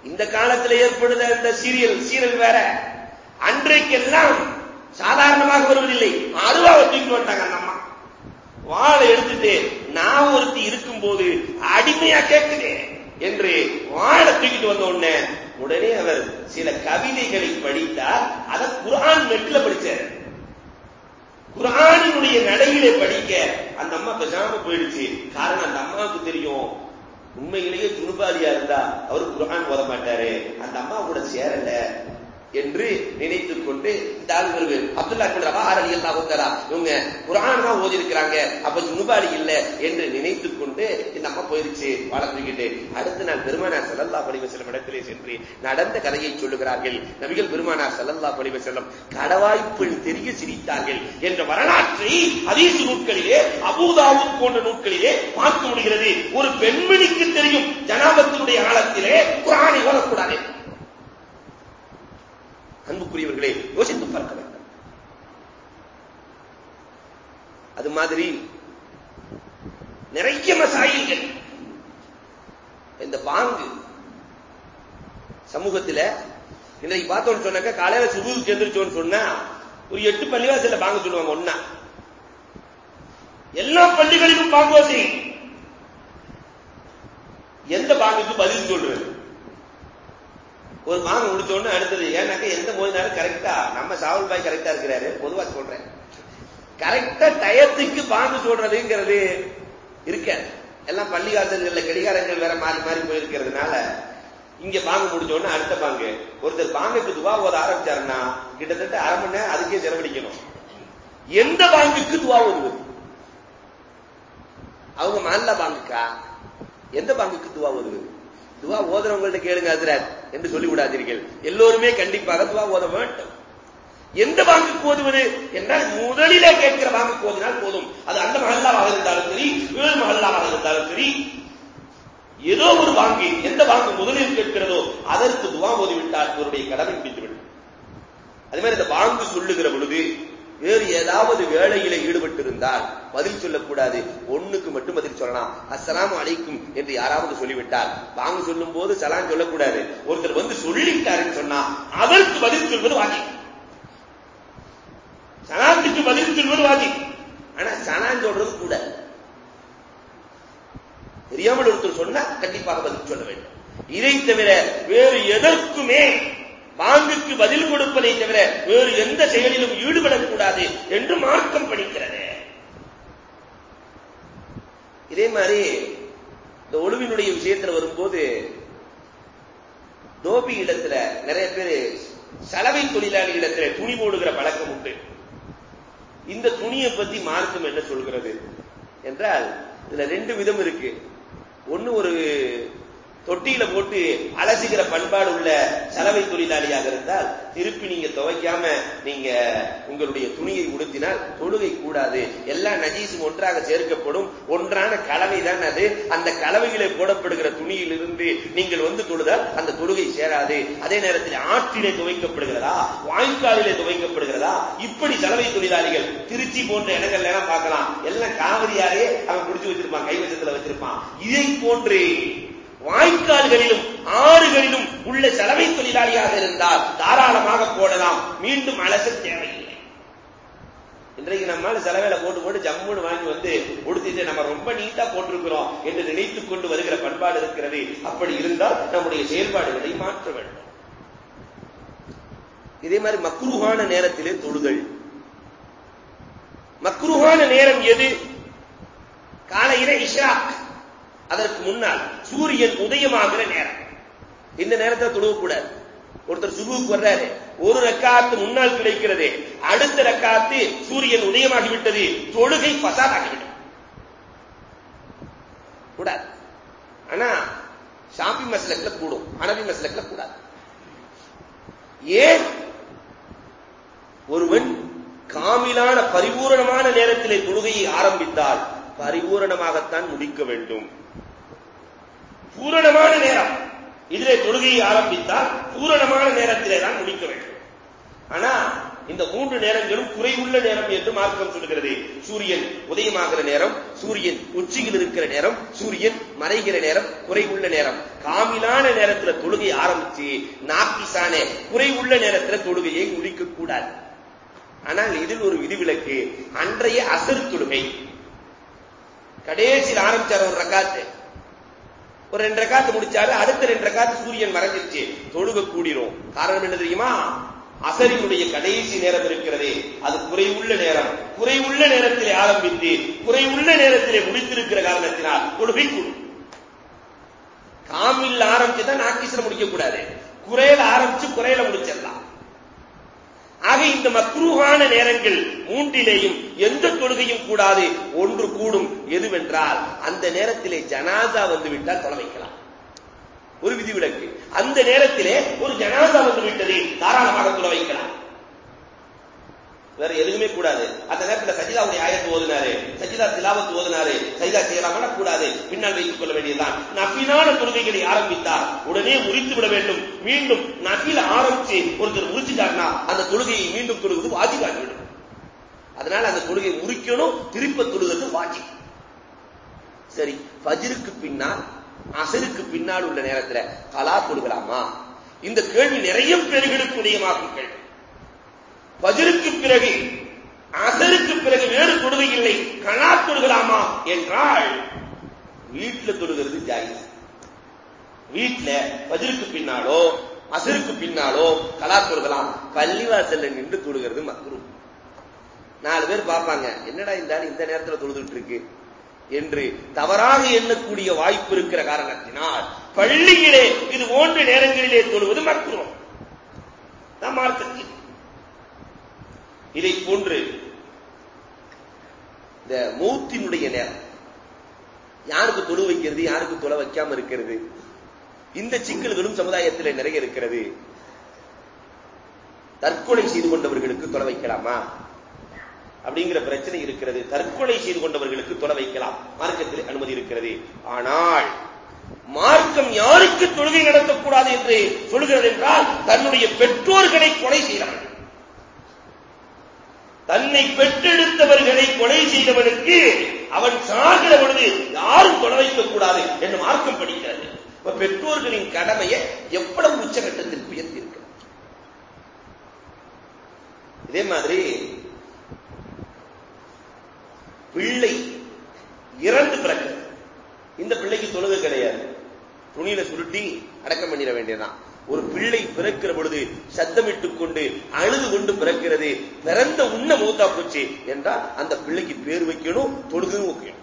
Speaker 1: இந்த காலத்தில் ஏற்படுத இந்த சீரியல் சீரியல் வேற. அன்றைக்கெல்லாம் சாதாரணமாக வருவதில்லை. அருவா தூக்கிட்டு வந்தாங்க அந்த அம்மா. வாழை எடுத்துட்டு நான் ஒருத்தி இருக்கும் போது அடிமையா கேட்குதே என்று வாழை தூக்கிட்டு வந்த உடனே உடனே அவர் சில கவிதைகளை படித்தார். அதை குரான் நெட்ல படிச்சார். குரானினுடைய நடையிலே படிக்க அந்த அம்மா பெசாம போயிடுச்சு. காரணம் அந்த அம்மாவுக்கு தெரியும். உண்மையிலேயே துணுபாதியா இருந்தா அவர் குரான் ஓத மாட்டாரு அந்த அம்மா கூட சேரல. என்று நினைத்துக் கொண்டு இந்த ஆளுநர்கள் அப்துல்லா குல் ரவாஹர் அலி அல்லா இவங்க குரான் தான் ஓதி இருக்கிறாங்க அப்ப துணுபாடி இல்ல என்று நினைத்துக் கொண்டு இந்த அம்மா போயிருச்சு வளர்த்துக்கிட்டு அடுத்த அடுத்து நான் பெருமானார் செல்லல்லா படிவ செல்லும் இடத்திலே சென்று நடந்த கதையை சொல்லுகிறார்கள். நபிகள் பெருமானார் செல்லல்லா படிவ செல்லும் கடவாய்ப்பில் தெரிய சிரித்தார்கள் என்ற வரலாற்றை அதீசு நூட்களிலே அபூதாவு போன்ற நூட்களிலே பார்க்க முடிகிறது ஒரு பெண்மணிக்கு தெரியும் ஜனாபத்தினுடைய காலத்திலே குரானை ஓதக்கூடாது. அன்புக்குரியவர்களே யோசித்து பார்க்க வேண்டும். அது மாதிரி நிறைய மசாயில்கள் இந்த பாங்கு சமூகத்தில் இன்றைக்கு பார்த்தோம்னு சொன்னாக்க காலையில சுபுக்கு எந்திரிச்சோன்னு சொன்னா ஒரு எட்டு பள்ளிவாசல்ல பாங்க சொல்லுவாங்க ஒன்னா. எல்லா பள்ளிகளிலும் பாங்குவாசி எந்த பாங்குக்கு பதில் சொல்றது? ஒரு மாங்க முடிச்சோடனே அடுத்தது ஏன்னாக்க எந்த போது நேரம் கரெக்டா நம்ம சாவல் பாய் கரெக்டா இருக்கிறாரு. பொதுவா சொல்றேன். கரெக்டா டயத்துக்கு பாந்து சொல்றதுங்கிறது இருக்க எல்லாம் பள்ளிவாசல்கள்ல கடிகாரங்கள் வேற மாறி மாறி போயிருக்கிறதுனால இங்க பாங்கு முடிஞ்ச உடனே அடுத்த பாங்கு ஒருத்தர் பாங்குக்கு துவா ஓத ஆரம்பிச்சாருன்னா கிட்டத்தட்ட அரை மணி நேரம் அதுக்கே செலவழிக்கணும் எந்த பாங்குக்கு துவா ஓதுவது அவங்க மாநில பாங்குக்கா எந்த பாங்குக்கு துவா ஓதுவது துவா ஓதுறவங்கள்ட்ட கேளுங்க அதிரத் என்று சொல்லி விடாதீர்கள் எல்லோருமே கண்டிப்பாக துவா ஓத வேண்டும். எந்த வாங்கு ஓதுவது என்றால் முதலிலே கேட்கிற வாங்கு ஓதினால் போதும். அது அந்த மகல்லாவாக இருந்தாலும் சரி வேறு மகல்லாவாக இருந்தாலும் சரி. ஏதோ ஒரு வாங்கி எந்த வாங்கு முதலில் கேட்கிறதோ அதற்கு துவா ஓதிவிட்டால் இவருடைய கடமை முடிந்துவிடும் அதே மாதிரி இந்த வாங்கு சொல்லுகிற பொழுது வேறு ஏதாவது வேலையில ஈடுபட்டிருந்தால் பதில் சொல்லக்கூடாது. ஒண்ணுக்கு மட்டும் பதில் சொல்லலாம். அசலாம் அழைக்கும் என்று யாராவது சொல்லிவிட்டார் வாங்க சொல்லும் போது சலான் சொல்லக்கூடாது. ஒருத்தர் வந்து சொல்லிட்டாருன்னு சொன்னா அதற்கு பதில் சொல்வது வாங்கி சலாத்துக்கு பதில் சொல்வது வாஜி ஆனா சலான் சொல்றது கூட. தெரியாமல் ஒருத்தர் சொன்னா கண்டிப்பாக பதில் சொல்ல வேண்டும். இதை தவிர வேறு எதற்குமே பாங்குக்கு பதில் கொடுப்பதை தவிர வேறு எந்த செயலிலும் ஈடுபடக்கூடாது என்று மார்க்கம் படிக்கிறது. இதே மாதிரி இந்த ஒழுவினுடைய விஷயத்துல வரும்போது டோபி இடத்துல நிறைய பேர் சலவை தொழிலாளி இடத்துல துணி போடுகிற பழக்கம் உண்டு. இந்த துணியை பத்தி மார்க்கம் என்ன சொல்கிறது? என்றால் இதுல ரெண்டு விதம் இருக்கு. ஒன்னு ஒரு தொட்டியில போட்டு அலசுகிற பண்பாடு உள்ள சலவை தொழிலாளியாக இருந்தால் திருப்பி நீங்க துவைக்காம நீங்க உங்களுடைய துணியை உடுத்தினால் தொழுகை கூடாது. எல்லா நஜீசும் ஒன்றாக சேர்க்கப்படும் ஒன்றான கலவை தான் அது. அந்த கலவைகளை போடப்படுகிற துணியிலிருந்து நீங்கள் வந்து தொழுதால் அந்த தொழுகை சேராது. அதே நேரத்தில் ஆற்றிலே துவைக்கப்படுகிறதா? வாய்க்காலிலே துவைக்கப்படுகிறதா? இப்படி சலவை தொழிலாளிகள் திருச்சி போன்ற இடங்கள்ல எல்லாம் பார்க்கலாம். எல்லாம் காவிரியாலே அவன் பிடிச்சு வச்சிருப்பான் கைவசத்துல வச்சிருப்பான். இதை போன்று வாய்க்கால்களிலும் ஆறுகளிலும் உள்ள செலவை தொழிலாளியாக இருந்தால் தாராளமாக போடலாம். மீண்டும் அலச தேவையில்லை. இன்றைக்கு நம்மால செலவேல போட்டு போட்டு ஜம்முன்னு வாங்கி வந்து உடுத்திட்டு நம்ம ரொம்ப நீட்டா போட்டிருக்கிறோம் என்று நினைத்துக் கொண்டு வருகிற பண்பாடு இருக்கிறது. அப்படி இருந்தால் நம்முடைய செயல்பாடுகளை மாற்ற வேண்டும். இதே மாதிரி மக்ருஹான நேரத்திலே தொழுதல். மக்ருஹான நேரம் எது? காலையில இஷ்ராக் அதற்கு முன்னால் சூரியன் உதயமாகிற நேரம். இந்த நேரத்தில் தொழுவக்கூடாது ஒருத்தர் சுகுவுக்கு வர்றாரு. ஒரு ரக்காத்து முன்னால் கிடைக்கிறது. அடுத்த ரக்காத்து சூரியன் உதயமாகிவிட்டது. தொழுகை பசாதாகிவிடும் கூடாது. ஆனா ஷாப்பி மசலக்ல கூடும். அனபி மசலக்ல கூடாது. ஏன்? ஒருவன் காமிலான பரிபூரணமான நேரத்திலே தொழுகையை ஆரம்பித்தால் பரிபூரணமாகத்தான் முடிக்க வேண்டும். பூரணமான நேரம். இதிலே தொழுகையை ஆரம்பித்தால் பூரணமான நேரத்திலே தான் முடிக்க வேண்டும். ஆனா இந்த மூன்று நேரங்களும் குறைவுள்ள நேரம் என்று மார்க்கம் சொல்கிறது சூரியன் உதயமாகிற நேரம் சூரியன் உச்சியில் இருக்கிற நேரம் சூரியன் மறைகிற நேரம் குறைவுள்ள நேரம். காமிலான நேரத்தில் தொழுகை ஆரம்பிச்சு நாப்பிசானே குறைவுள்ள நேரத்தில் தொழுகையை முடிக்க கூடாது. ஆனால் இதில் ஒரு விதிவிலக்கு அன்றைய அசர் தொழுகை. கடைசியில் ஆரம்பிச்சார் ஒரு ரக்காத்து. ஒரு ரெண்டு ரக்காத்து முடிச்சாரு அடுத்த ரெண்டு ரக்காத்து சூரியன் மறைஞ்சிருச்சு. தொழுக கூடிரும். காரணம் என்ன தெரியுமா? அசரியுடைய கடைசி நேரம் இருக்கிறதே. அது குறைவுள்ள நேரம். குறைவுள்ள நேரத்திலே ஆரம்பித்து குறைவுள்ள நேரத்திலே முடித்திருக்கிற காரணத்தினால் தொழுகை கூடும். காமில் ஆரம்பிச்சுதான் நாக்கீசில முடிக்க கூடாது குறையில ஆரம்பிச்சு குறையில முடிச்சிடலாம். ஆக இந்த மக்ரூகான நேரங்கள் மூன்றிலேயும் எந்த தொழுகையும் கூடாது ஒன்று கூடும். எதுவென்றால் அந்த நேரத்திலே ஜனாதா வந்து விட்டால் தொலை வைக்கலாம். ஒரு விதிவிலக்கு. அந்த நேரத்திலே ஒரு ஜனாதா வந்து விட்டது தாராளமாக தொலை வைக்கலாம். வேற எதுவுமே கூடாது. அந்த நேரத்தில் சஜிதாவுடைய ஆயத்து ஓதுனாரு. சஜிதா திலாவத்து ஓதுனாரு. சஜிதா செய்யலாமா கூடாது. பின்னால் வைத்துக் கொள்ள வேண்டியதுதான். நபினான தொழுகைகளை ஆரம்பித்தார். உடனே முறித்து விட வேண்டும். மீண்டும் நபில ஆரம்பிச்சு ஒருத்தர் முறிச்சுட்டார்னா அந்த தொழுகையை மீண்டும் தொழுவது வாஜிபாகிவிடும் அதனால அந்த தொழுகையை முறிக்கணும் திருப்ப தொழுகிறது வாஜி சரி பஜிருக்கு பின்னால் அசருக்கு பின்னால் உள்ள நேரத்தில் கலா தொழுகலாமா? இந்த கேள்வி நிறைய பேர்களுக்கு உதயமாகும் கேள்வி. பஜருக்கு பிறகு அசருக்கு பிறகு வேறு தொழுகை இல்லை. கணா தொழுகலாமா என்றால் வீட்டில் தொழுகிறது ஜாயிஸ். வீட்டில் பஜருக்கு பின்னாலோ அசருக்கு பின்னாலோ கலா தொழுகலாம். பள்ளிவாசல்ல நின்று தொழுகிறது மக்ரு நாலு பேர் பார்ப்பாங்க என்னடா இந்த ஆள் இந்த நேரத்தில் தொழுதுட்டு இருக்கு? என்று தவறாக எண்ணக்கூடிய வாய்ப்பு இருக்கிற காரணத்தினால் பள்ளியிலே இது போன்ற நேரங்களிலே தொழுவது மக்ரும் தான் மார்க்கத்தில் இதை போன்று இந்த மூத்தினுடைய நேரம். யாருக்கு தொழு வைக்கிறது யாருக்கு தொலை வைக்காம இருக்கிறது? இந்த சிக்கல்களும் சமுதாயத்தில் நிறைய இருக்கிறது. தற்கொலை செய்து கொண்டவர்களுக்கு தொலை வைக்கலாமா? அப்படிங்கிற பிரச்சனை இருக்கிறது. தற்கொலை செய்து கொண்டவர்களுக்கு தொலை வைக்கலாம். மார்க்கத்தில் அனுமதி இருக்கிறது. ஆனால் மார்க்கம் யாருக்கு தொழுகை நடத்தக்கூடாது என்று சொல்கிறது என்றால் தன்னுடைய பெற்றோர்களை கொலை செய்கிறார்கள் தன்னை பெற்றெடுத்தவர்களை கொலை செய்தவனுக்கு அவன் சாகிற பொழுது யாரும் கொலை வைக்கக்கூடாது என்று மார்க்கம் படிக்கிறது. பெற்றோர்களின் கடமையை எவ்வளவு உச்சகட்டத்தில் உயர்த்தி இருக்கிறது இதே மாதிரி பிள்ளை இறந்து பிறக்கிறது. இந்த பிள்ளைக்கு தொழுகை கிடையாது. துணியில சுருட்டி அடக்கம் பண்ணிட வேண்டியதான் ஒரு பிள்ளை பிறக்கிற பொழுது சத்தமிட்டுக் கொண்டு அழுது கொண்டு பிறக்கிறது பிறந்த உண்ண மூத்தா போச்சு என்றால் அந்த பிள்ளைக்கு பேர் வைக்கணும் தொழுகையும் வைக்கணும்.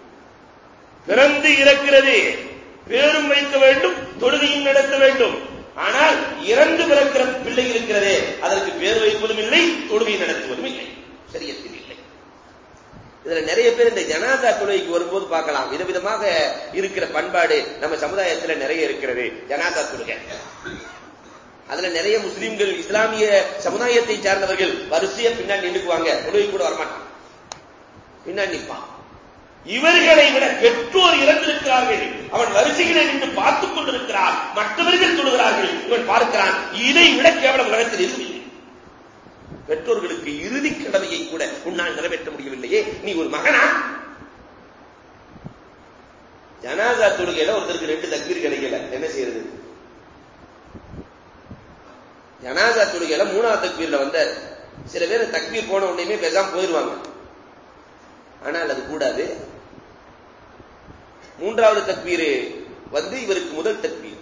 Speaker 1: பிறந்து இறக்கிறது பேரும் வைக்க வேண்டும் தொழுகையும் நடத்த வேண்டும். ஆனால் இறந்து பிறக்கிற பிள்ளை இருக்கிறதே அதற்கு பேர் வைப்பதும் இல்லை தொழுகை நடத்துவதும் இல்லை. சரியத்தில் இல்லை. இதுல நிறைய பேர் இந்த ஜனாதா தொழுகைக்கு வரும்போது பார்க்கலாம். விதவிதமாக இருக்கிற பண்பாடு நம்ம சமுதாயத்துல நிறைய இருக்கிறது ஜனாதா தொழுகை. அதுல நிறைய முஸ்லீம்கள் இஸ்லாமிய சமுதாயத்தை சார்ந்தவர்கள் வரிசைய பின்னாடி நின்றுக்குவாங்க. தொழுகை கூட வரமாட்டான். பின்னாடி நிற்பான். இவர்களை விட பெற்றோர் இறந்திருக்கிறார்கள். அவன் வரிசைகளை நின்று பார்த்துக் கொண்டிருக்கிறார். மற்றவர்கள் தொழுகிறார்கள் இவன் பார்க்கிறான். இதை விட கேவலம் உலகத்தில் எதுவும் பெற்றோர்களுக்கு இறுதி கடமையை கூட உன்னால் நிறைவேற்ற முடியவில்லையே. நீ ஒரு மகனா? ஜனாதா தொழுகையில ஒருத்தருக்கு ரெண்டு தக்பீர் கிடைக்கல. என்ன செய்யறது? ஜனாசா தொழுகையில மூணாவது தக்பீர்ல வந்தார் சில பேர் தக்பீர் போன உடனே பேசாம போயிருவாங்க. ஆனால் அது கூடாது. மூன்றாவது தக்பீர் வந்து இவருக்கு முதல் தக்பீர்.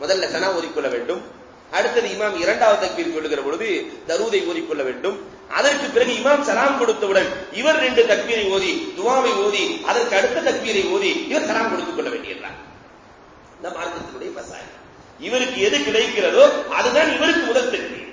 Speaker 1: முதல்ல சனா ஓதிக்கொள்ள வேண்டும். அடுத்தது இமாம் இரண்டாவது தக்பீர் சொல்லுகிற பொழுது தருவதை ஓதிக்கொள்ள வேண்டும். அதற்கு பிறகு இமாம் சலாம் கொடுத்தவுடன் இவர் ரெண்டு தக்பீரை ஓதி துவாவை ஓதி அதற்கு அடுத்த தக்பீரை ஓதி இவர் சலாம் கொடுத்துக் கொள்ள வேண்டியதுதான். இந்த மார்க்கத்தினுடைய பசாயம் இவருக்கு எது கிடைக்கிறதோ அதுதான் இவருக்கு முதல் தக்பீர்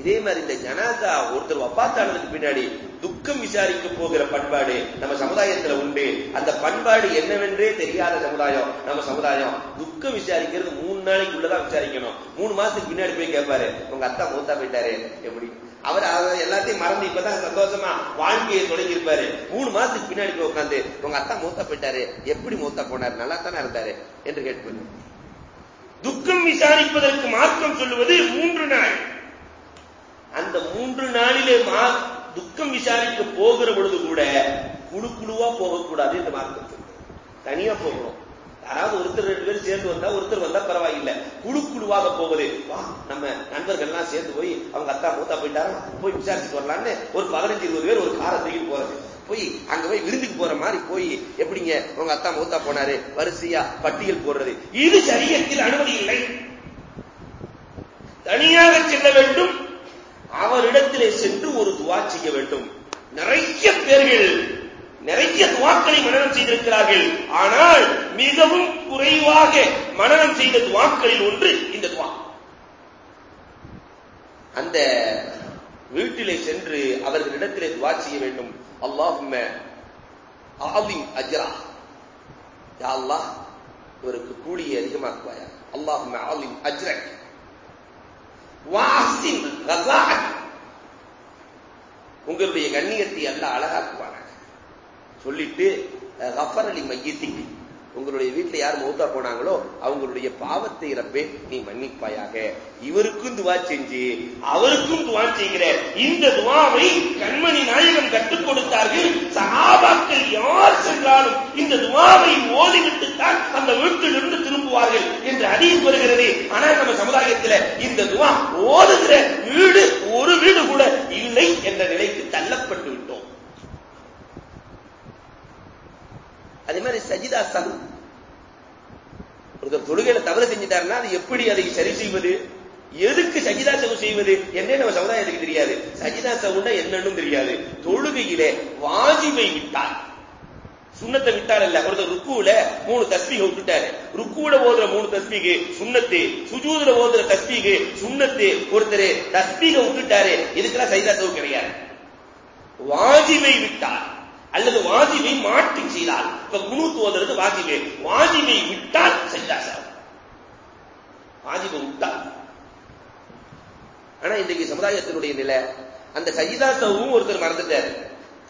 Speaker 1: இதே மாதிரி இந்த ஜனாதா ஒருத்தர் வப்பாத்தானதுக்கு பின்னாடி துக்கம் விசாரிக்க போகிற பண்பாடு நம்ம சமுதாயத்துல உண்டு. அந்த பண்பாடு என்னவென்றே தெரியாத சமுதாயம் நம்ம சமுதாயம் துக்கம் விசாரிக்கிறது மூணு நாளைக்கு உள்ளதான் விசாரிக்கணும். மூணு மாசத்துக்கு பின்னாடி போய் கேட்பாரு உங்க அத்தா மூத்தா போயிட்டாரு எப்படி? அவர் எல்லாத்தையும் மறந்து இப்பதான் சந்தோஷமா வாழ்க்கையை தொடங்கி இருப்பாரு மூணு மாசத்துக்கு பின்னாடி போய் உட்காந்து உங்க அத்தா மூத்தா போயிட்டாரு. எப்படி மூத்தா போனாரு? நல்லா தானே இருந்தாரு? என்று கேட்டு துக்கம் விசாரிப்பதற்கு மார்க்கம் சொல்லுவது மூன்று நாள். அந்த மூன்று நாளிலே துக்கம் விசாரிக்க போகிற பொழுது கூட குழு குழுவா போகக்கூடாது என்று மார்க்கம் தனியா போகணும். யாராவது ஒருத்தர் ரெண்டு பேர் சேர்ந்து வந்தா ஒருத்தர் வந்தா பரவாயில்லை. குழு குழுவாக போவது. நம்ம நண்பர்கள் எல்லாம் சேர்ந்து போய் அவங்க அத்தா மூத்தா போயிட்டாரா? போய் விசாரிச்சுட்டு வரலான்னு ஒரு பதினஞ்சு இருபது பேர் ஒரு காரை தூக்கிட்டு போறது. போய் அங்க போய் விருந்துக்கு போற மாதிரி போய் எப்படிங்க உங்க அத்தா மூத்தா போனாரு? வரிசையா பட்டியல் போடுறது. இது சரியத்தில் அனுமதி இல்லை. தனியாக செல்ல வேண்டும். அவரிடத்திலே சென்று ஒரு துவா செய்ய வேண்டும். நிறைய பேர்கள் நிறைய துவாக்களை மனநம் செய்திருக்கிறார்கள். ஆனால் மிகவும் குறைவாக மனநம் செய்த துவாக்களில் ஒன்று இந்த துவா. அந்த வீட்டிலே சென்று அவர்களிடத்திலே துவா செய்ய வேண்டும். அல்லாஹும் ஆலிம் அஜ்ரா. யா அல்லாஹ் இவருக்கு கூலியை அதிகமாக்குவாயா? அல்லாஹும் ஆலிம் அஜ்ரக். வாசின் உங்களுடைய கண்ணியத்தை அல்ல அழகாக்குவானாக. சொல்லிட்டு கஃபர் அலி மையத்திக்கு உங்களுடைய வீட்டுல யார் மௌத்தா போனாங்களோ அவங்களுடைய பாவத்தை ரப்பே நீ மன்னிப்பாயாக. இவருக்கும் துவா செஞ்சு அவருக்கும் துவா செய்கிற இந்த துவாவை கண்மணி நாயகம் கற்றுக் கொடுத்தார்கள். சகாபாக்கள் யார் சென்றாலும் இந்த துவாவை ஓதிவிட்டு தான் அந்த வீட்டிலிருந்து திரும்புவார்கள் என்று அதிகம் வருகிறது. ஆனால் நம்ம சமுதாயத்தில் இந்த துவா ஓதுகிற வீடு ஒரு வீடு கூட இல்லை என்ற நிலைக்கு தள்ளப்பட்டு அதே மாதிரி சஜிதா சன் ஒருத்தர் தொழுகையில தவறு செஞ்சிட்டாருன்னா அது எப்படி அதை சரி செய்வது? எதுக்கு சஜிதா சவு செய்வது? என்னே நம்ம சமுதாயத்துக்கு தெரியாது. சஜிதா சவுன்னா என்னன்னு தெரியாது. தொழுகையிலே வாஜிமை விட்டார். சுண்ணத்தை விட்டார் இல்ல ஒருத்தர் ருக்குல மூணு தஸ்பீக விட்டுட்டாரு. ருக்குல ஓதுற மூணு தஸ்பீகு சுண்ணத்து. சுஜூதுல ஓதுற தஸ்பீகு சுண்ணத்து. ஒருத்தர் தஸ்பீக விட்டுட்டாரு. இதுக்கெல்லாம் சஜிதா சவு கிடையாது. வாஜிமை விட்டார். அல்லது வாஜிபை மாற்றி செய்தால் இப்ப குணூத்து ஓதுறது வாஜிபே. வாஜிபை விட்டால் செஞ்சா சார்? வாஜிபை விட்டால். ஆனா இன்றைக்கு சமுதாயத்தினுடைய நிலை அந்த சஜிதா சவும் ஒருத்தர் மறந்துட்டாரு.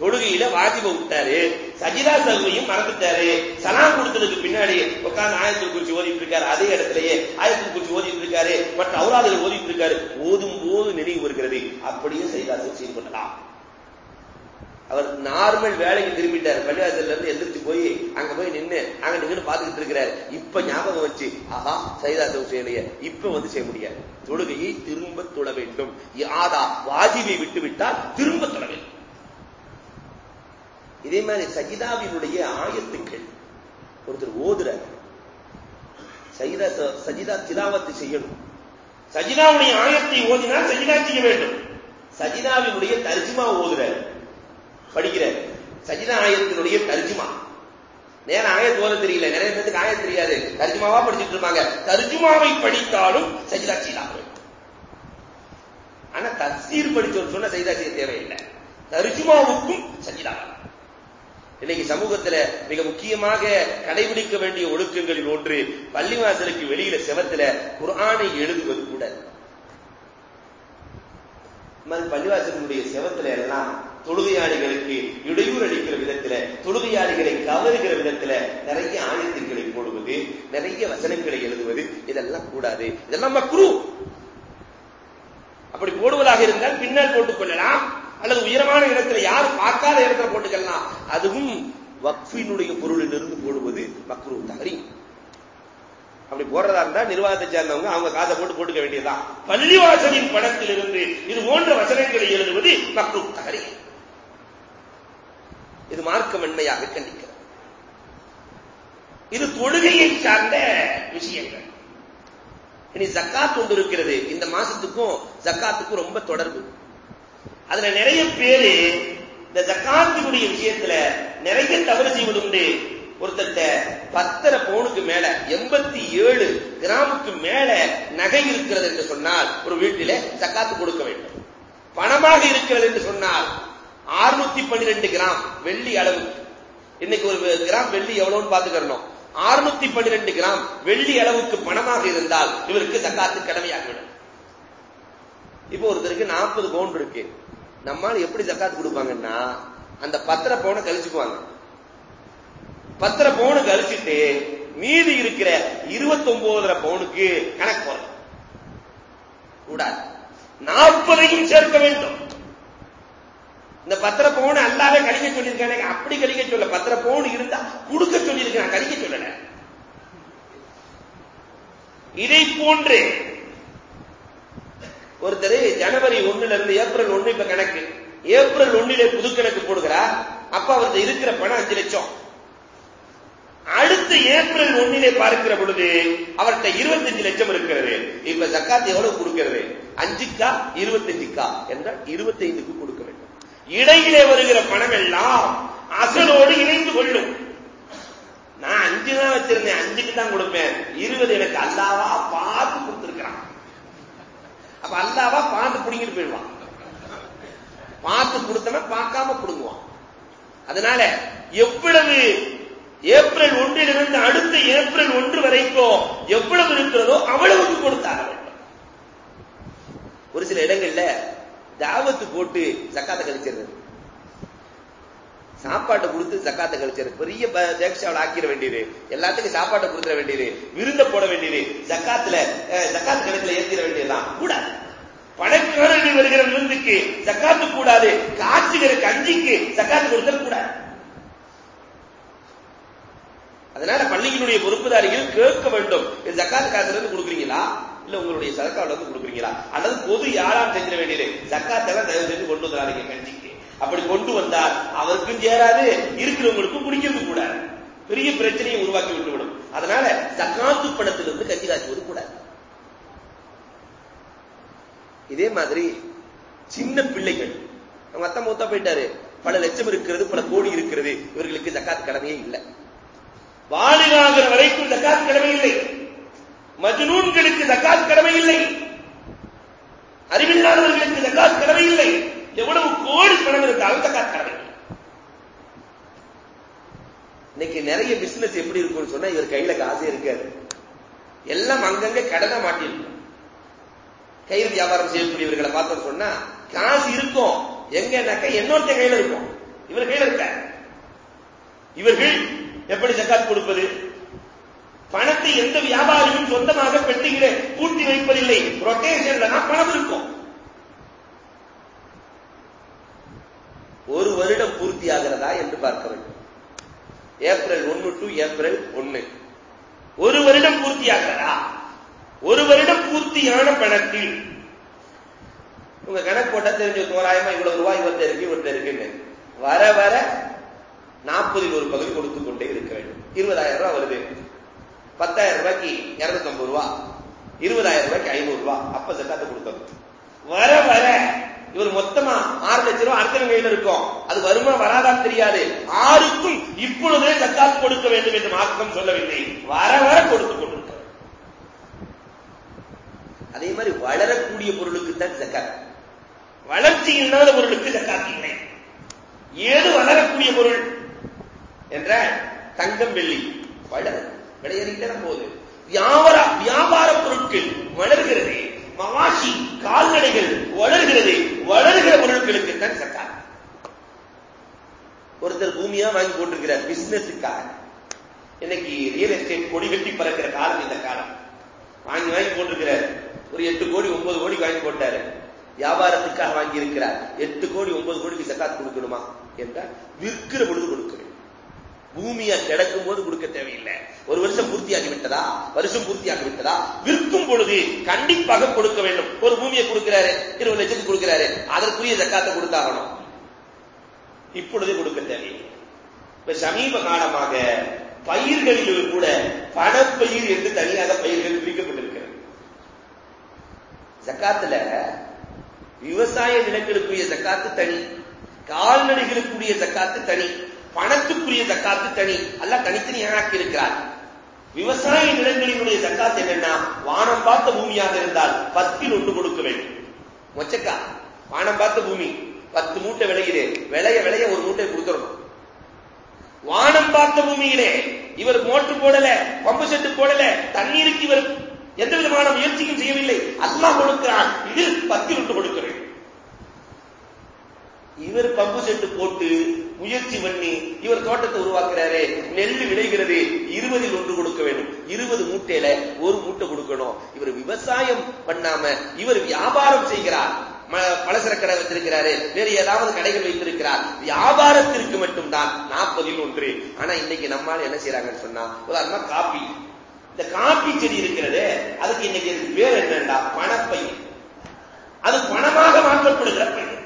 Speaker 1: தொழுகையில வாஜிப விட்டாரு. சஜிதா சகுவையும் மறந்துட்டாரு. சலாம் கொடுத்ததுக்கு பின்னாடி உட்கார்ந்து ஆயத்தில் குறிச்சு ஓதிட்டு இருக்காரு அதே இடத்துலயே ஆயத்தில் குறிச்சு ஓதிட்டு இருக்காரு மற்ற அவுராதில் ஓதிட்டு இருக்காரு ஓதும் போது நினைவு வருகிறது. அப்படியே சஜிதா சகு செய்து கொள்ளலாம். அவர் நார்மல் வேலைக்கு திரும்பிட்டார். பள்ளிவாசல்ல இருந்து எந்திரிச்சு போய் அங்க போய் நின்னு அங்க நின்று பாத்துக்கிட்டு இருக்கிறார். இப்ப ஞாபகம் வச்சு ஆஹா சைதா செய்யலைய இப்ப வந்து செய்ய முடியாது. தொழுகையை திரும்ப தொழ வேண்டும். யாதா வாஜிபை விட்டு விட்டால் திரும்ப தொழ வேண்டும். இதே மாதிரி சஜிதாவினுடைய ஆயத்துக்கள். ஒருத்தர் ஓதுற சஜிதா சஜிதா திலாவத்து செய்யணும். சஜிதாவுடைய ஆயத்தை ஓதினால் சஜிதா செய்ய வேண்டும். சஜிதாவினுடைய தர்ஜிமா ஓதுறாரு. படிக்கிற சஜிதா ஆயத்தினுடைய தர்ஜுமா. நேரம் ஆயத்து போல தெரியல. நிறைய பேருக்கு ஆயத்து தெரியாது. தர்ஜுமாவா படிச்சுட்டு இருப்பாங்க. தர்ஜுமாவை படித்தாலும் சஜிதா செய்யலாம் ஆனா தஸ்தீர் படிச்சோம் சொன்ன சஜிதா செய்ய தேவையில்லை. தர்ஜுமாவுக்கும் சஜிதா. இன்னைக்கு சமூகத்துல மிக முக்கியமாக கடைபிடிக்க வேண்டிய ஒழுக்கங்களில் ஒன்று பள்ளிவாசலுக்கு வெளியில செவத்துல குரானை எழுதுவது கூட. பள்ளிவாசலுடைய செவத்துல எல்லாம் தொழுகையாளிகளுக்கு இடையூறு அளிக்கிற விதத்துல தொழுகையாளிகளை கவருகிற விதத்துல நிறைய ஆயத்துக்களை போடுவது நிறைய வசனங்களை எழுதுவது இதெல்லாம் கூடாது. இதெல்லாம் மக்ரூ அப்படி போடுவதாக இருந்தால் பின்னால் போட்டுக் கொள்ளலாம். அல்லது உயரமான இடத்துல யாரும் பார்க்காத இடத்துல போட்டுக்கலாம். அதுவும் வக்ஃபினுடைய பொருளிலிருந்து போடுவது மக்ரூ தகரி அப்படி போடுறதா இருந்தா நிர்வாகத்தை சேர்ந்தவங்க அவங்க காதை போட்டு போட்டுக்க வேண்டியதுதான். பள்ளிவாசலின் படத்தில் இருந்து இது போன்ற வசனங்களை எழுதுவது மக்ரூ தகரி இது மார்க்கமென்மையாக கண்டிக்கிறது இது தொழுகையை சார்ந்த விஷயங்கள். இனி ஜக்காத் ஒன்று இருக்கிறது. இந்த மாசத்துக்கும் ஜக்காத்துக்கும் ரொம்ப தொடர்பு. அதுல நிறைய பேரு இந்த ஜக்காத்தினுடைய விஷயத்துல நிறைய தவறு செய்வது உண்டு ஒருத்தட்ட பத்தரை பவுனுக்கு மேல எண்பத்தி ஏழு கிராமுக்கு மேல நகை இருக்கிறது என்று சொன்னால் ஒரு வீட்டில ஜக்காத்து கொடுக்க வேண்டும். பணமாக இருக்கிறது என்று சொன்னால் அறுநூத்தி பன்னிரெண்டு கிராம் வெள்ளி அளவுக்கு இன்னைக்கு ஒரு கிராம் வெள்ளி எவ்வளவுன்னு பாத்துக்கிறோம் அறுநூத்தி பன்னிரெண்டு கிராம் வெள்ளி அளவுக்கு பணமாக இருந்தால் இவருக்கு தக்காத்து கடமையாகிவிடும் இப்போ ஒருத்தருக்கு நாற்பது பவுன் இருக்கு. நம்மால் எப்படி தக்காத்து கொடுப்பாங்கன்னா அந்த பத்திர பவுனை கழிச்சுக்குவாங்க. பத்திர பவுனு கழிச்சுட்டு மீதி இருக்கிற இருபத்தி ஒன்பதரை பவுனுக்கு கணக்கு போறது கூடாது. நாற்பதையும் சேர்க்க வேண்டும். இந்த பத்திர பவுன் அல்லாவே கழிக்க சொல்லியிருக்கேன் அப்படி கழிக்க சொல்ல பத்திர பவுன் இருந்தா கொடுக்க சொல்லியிருக்கேன் கழிக்க சொல்லல. இதை போன்று ஒருத்தர் ஜனவரி ஒண்ணுல இருந்து ஏப்ரல் ஒண்ணு இப்ப கணக்கு. ஏப்ரல் ஒண்ணிலே புது கணக்கு போடுகிறார் அப்ப அவருக்கு இருக்கிற பணம் அஞ்சு லட்சம். அடுத்த ஏப்ரல் ஒன்னிலே பார்க்கிற பொழுது அவர்கிட்ட இருபத்தஞ்சு லட்சம் இருக்கிறது. இப்ப ஜக்காத் எவ்வளவு கொடுக்கிறது? அஞ்சுக்கா இருபத்தஞ்சுக்கா? என்றால் இருபத்தைந்துக்கு கொடுக்க இடையிலே வருகிற பணம் எல்லாம் அசலோடு இணைந்து கொள்ளும். நான் அஞ்சு தான் வச்சிருந்தேன் அஞ்சுக்கு தான் கொடுப்பேன். இருபது எனக்கு அல்லாவா பார்த்து கொடுத்துருக்கிறான். அப்ப அல்லாவா பார்த்து பிடிங்கிட்டு போயிடுவான். பார்த்து கொடுத்தவன் பார்க்காம பிடுங்குவான். அதனால எவ்வளவு ஏப்ரல் ஒன்றிலிருந்து அடுத்த ஏப்ரல் ஒன்று வரைக்கும் எவ்வளவு இருக்கிறதோ அவ்வளவுக்கு கொடுத்தாக வேண்டும் ஒரு சில இடங்கள்ல தாவத்து போட்டு ஜக்காத்தை கழிச்சிருது சாப்பாட்டை கொடுத்து ஜக்காத்தை கழிச்சிருது பெரிய தேக்ஷாவில் ஆக்கிட வேண்டியது. எல்லாத்துக்கும் சாப்பாட்டை கொடுத்துட வேண்டியது. விருந்த போட வேண்டியது. ஜக்காத்துல ஜக்காத்து கணக்கில் ஏற்றிட வேண்டியதுதான். கூடாது. பணக்காரர்கள் வருகிற விருந்துக்கு ஜக்காத்து கூடாது. காய்ச்சுகிற கஞ்சிக்கு ஜக்காத்து கொடுத்தல் கூடாது. அதனால பள்ளியினுடைய பொறுப்புதாரிகள் கேட்க வேண்டும். ஜக்காத்து காசுல இருந்து கொடுக்குறீங்களா? இல்ல உங்களுடைய சதக்காவில வந்து கொடுக்குறீங்களா? அல்லது பொது யாராம் செஞ்சிட வேண்டியது. ஜக்காத்தெல்லாம் தயவு செஞ்சு கொண்டு வந்துடாதீங்க கட்சிக்கு அப்படி கொண்டு வந்தால் அவருக்கும் சேராது இருக்கிறவங்களுக்கும் குடிக்கிறது கூடாது. பெரிய பிரச்சனையை உருவாக்கி விட்டுவிடும். அதனால ஜக்காத்து பணத்திலிருந்து கட்சி காய்ச்சுவது கூடாது. இதே மாதிரி சின்ன பிள்ளைகள் அவங்க அத்தா மூத்தா போயிட்டாரு. பல லட்சம் இருக்கிறது பல கோடி இருக்கிறது. இவர்களுக்கு ஜக்காத் கடமையே இல்லை. வாலிகாகிற வரைக்கும் ஜக்காத் கடமை இல்லை. மஜ்னூன்களுக்கு ஜக்காத் கடமை இல்லை. அறிவில்லாதவர்களுக்கு ஜக்காத் கடமை இல்லை. எவ்வளவு கோடி பணம் இருந்தாலும் ஜக்காத் கடமை இன்னைக்கு நிறைய பிசினஸ் எப்படி இருக்கும்னு சொன்னா இவர் கையில காசே இருக்காது. எல்லாம் அங்கங்க கடனை மாட்டிருக்கும். கயிறு வியாபாரம் செய்யக்கூடியவர்களை பார்த்தோம் சொன்னா காசு இருக்கும். எங்கன்னாக்கா என்னோட கையில இருக்கும். இவர் கையில இருக்க இவர்கள் எப்படி ஜக்காத் கொடுப்பது? பணத்தை எந்த வியாபாரியும் சொந்தமாக பெட்டியிலே பூட்டி வைப்பதில்லை. ரொட்டேஷன்ல தான் பணம் இருக்கும். ஒரு வருடம் பூர்த்தி ஆகிறதா என்று பார்க்க வேண்டும். ஏப்ரல் ஒன்னு டு ஏப்ரல் ஒன்னு. ஒரு வருடம் பூர்த்தி ஆகிறதா? ஒரு வருடம் பூர்த்தியான பணத்தில். உங்க கணக்கு போட்டா தெரிஞ்சு தோராயமா இவ்வளவு ரூபாய் இவர்த்த இருக்கு இவர்த்த இருக்குன்னு. வர வர நாற்பதில் ஒரு பகுதி கொடுத்து கொண்டே இருக்க வேண்டும். இருபதாயிரம் ரூபாய் வருது. பத்தாயிரம் ரூபாய்க்கு இருநூத்தி ஐம்பது ரூபா இருபதாயிரம் ரூபாய்க்கு ஐநூறு ரூபாய் அப்ப சட்டாத்தை கொடுக்கணும். வர வர. இவர் மொத்தமா ஆறு லட்சம் ரூபாய் அடுத்த கையில் இருக்கும். அது வருமா வராதான் தெரியாது. ஆறுக்கும் இப்பொழுதே சக்காத்து கொடுக்க வேண்டும் என்று மார்க்கம் சொல்லவில்லை. வர வர கொடுத்து கொண்டிருக்க அதே மாதிரி வளரக்கூடிய பொருளுக்கு தான் ஜக்காத். வளர்ச்சி இல்லாத பொருளுக்கு ஜக்காத் இல்லை. ஏது வளரக்கூடிய பொருள்? என்ற தங்கம் வெள்ளி. வளர விளையாடிக்கிட்டே போகுது வியாபார வியாபார பொருட்கள் வளர்கிறது மவாஷி கால்நடைகள் வளர்கிறது வளர்கிற பொருட்களுக்கு தான் சக்காத் ஒருத்தர் பூமியா வாங்கி போட்டிருக்கிறார் பிசினஸுக்காக இன்னைக்கு ரியல் எஸ்டேட் கொடி கட்டி பறக்கிற காலம் இந்த காலம். வாங்கி வாங்கி போட்டிருக்கிறார். ஒரு எட்டு கோடி ஒன்பது கோடி வாங்கி போட்டாரு. வியாபாரத்துக்காக வாங்கி இருக்கிறார். எட்டு கோடி ஒன்பது கோடிக்கு சக்காத் கொடுக்கணுமா? என்றால் விற்கிற பொழுது கொடுக்கிறேன் பூமியா கிடக்கும் போது கொடுக்க தேவையில்லை. ஒரு வருஷம் பூர்த்தியாகி விட்டதா வருஷம் பூர்த்தியாகி விட்டதா விற்கும் பொழுது கண்டிப்பாக கொடுக்க வேண்டும். ஒரு பூமியை கொடுக்கிறாரு இருபது லட்சத்துக்கு கொடுக்கிறாரு. அதற்குரிய ஜக்காத்தை கொடுத்தாகணும். இப்பொழுது கொடுக்க தேவையில்லை. இப்ப சமீப காலமாக பயிர்களில் கூட பணப்பயிர் என்று தனியாக பயிர்கள் பிரிக்கப்பட்டிருக்கிறது ஜக்காத்துல விவசாய நிலங்களுக்குரிய ஜக்காத்து தனி. கால்நடைகளுக்குரிய ஜக்காத்து தனி. பணத்துக்குரிய தக்காத்து தனி. அல்ல தனித்தனியாக ஆக்கி இருக்கிறார். விவசாய நிலங்களினுடைய தக்காத்து என்னன்னா வானம் பார்த்த பூமியாக இருந்தால் பத்தில் ஒன்று கொடுக்க வேண்டும். மொச்சக்கா வானம் பார்த்த பூமி பத்து மூட்டை விளையுது விளைய விளைய ஒரு மூட்டை கொடுத்துடணும். வானம் பார்த்த பூமியிலே இவர் மோட்டு போடல பம்பு செட்டு போடல தண்ணீருக்கு இவர் எந்த விதமான முயற்சியும் செய்யவில்லை. அல்லாஹ் கொடுக்கிறான். இது பத்தில் ஒன்று கொடுக்கிறேன் இவர் பம்பு செட்டு போட்டு முயற்சி பண்ணி இவர் தோட்டத்தை உருவாக்குறாரு. நெல் விளைகிறது. இருபதில் ஒன்று கொடுக்க வேண்டும். இருபது மூட்டையில ஒரு மூட்டை கொடுக்கணும். இவர் விவசாயம் பண்ணாம இவர் வியாபாரம் செய்கிறார். பலசர கடை வச்சிருக்கிறாரு. வேறு ஏதாவது கடைகள் வைத்திருக்கிறார். வியாபாரத்திற்கு மட்டும்தான் நாற்பதில் ஒன்று. ஆனா இன்னைக்கு நம்மால் என்ன செய்யறாங்கன்னு சொன்னா உதாரணமா காப்பி. இந்த காப்பி செடி இருக்கிறது அதுக்கு இன்னைக்கு பேர் என்னண்டா பணப்பை அது பணமாக மாற்றப்படுகிற பயிர்.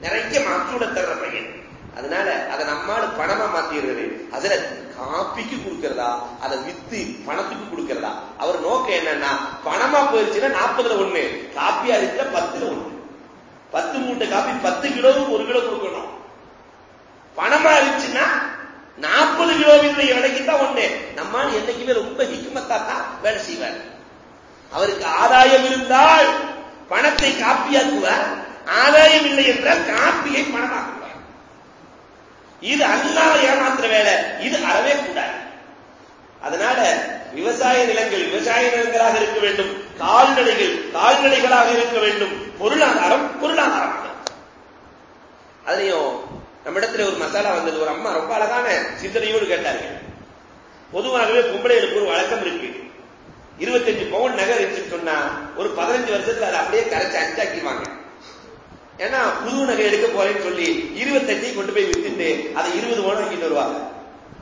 Speaker 1: நிறைய மாற்றோட தர்ற பையன். அதனால அதை நம்மால பணமா மாத்திடுறது. அதுல காப்பிக்கு கொடுக்கிறதா? அதை வித்து பணத்துக்கு கொடுக்கிறதா? அவர் நோக்கம் என்னன்னா பணமா போயிருச்சுன்னா நாற்பதுல ஒண்ணு காப்பியா இருக்க பத்துல ஒண்ணு. பத்து மூட்டை காப்பி பத்து கிலோவுக்கு ஒரு கிலோ கொடுக்கணும். பணமா இருந்துச்சுன்னா நாற்பது கிலோவினுடைய விலைக்கு தான் ஒண்ணு. நம்மால் என்னைக்குமே ரொம்ப ஹிக்குமத்தா தான் வேலை செய்வார். அவருக்கு ஆதாயம் இருந்தால் பணத்தை காப்பியாக்குவார். ஆதாயம் இல்லை என்றால் காப்பியை பணமாக்குவார் இது அல்லாத ஏமாத்துற வேலை. இது அறவே கூடாது. அதனால விவசாய நிலங்கள் விவசாய நிலங்களாக இருக்க வேண்டும். கால்நடைகள் கால்நடைகளாக இருக்க வேண்டும். பொருளாதாரம் பொருளாதாரம் அதுலயும் நம்மிடத்துல ஒரு மசாலா வந்தது. ஒரு அம்மா ரொம்ப அழகான சிந்தனையோடு கேட்டார்கள். பொதுவாகவே பொம்பளைகளுக்கு ஒரு வழக்கம் இருக்கு. இருபத்தஞ்சு பவுன் நகை வச்சுட்டு சொன்னா ஒரு பதினஞ்சு வருஷத்துல அதை அப்படியே கரைச்சு அஞ்சாக்கிடுவாங்க. ஏன்னா புது நகை எடுக்க போறேன்னு சொல்லி இருபத்தஞ்சை கொண்டு போய் வித்துட்டு அதை இருபது பவுன் வாங்கிட்டு வருவாங்க.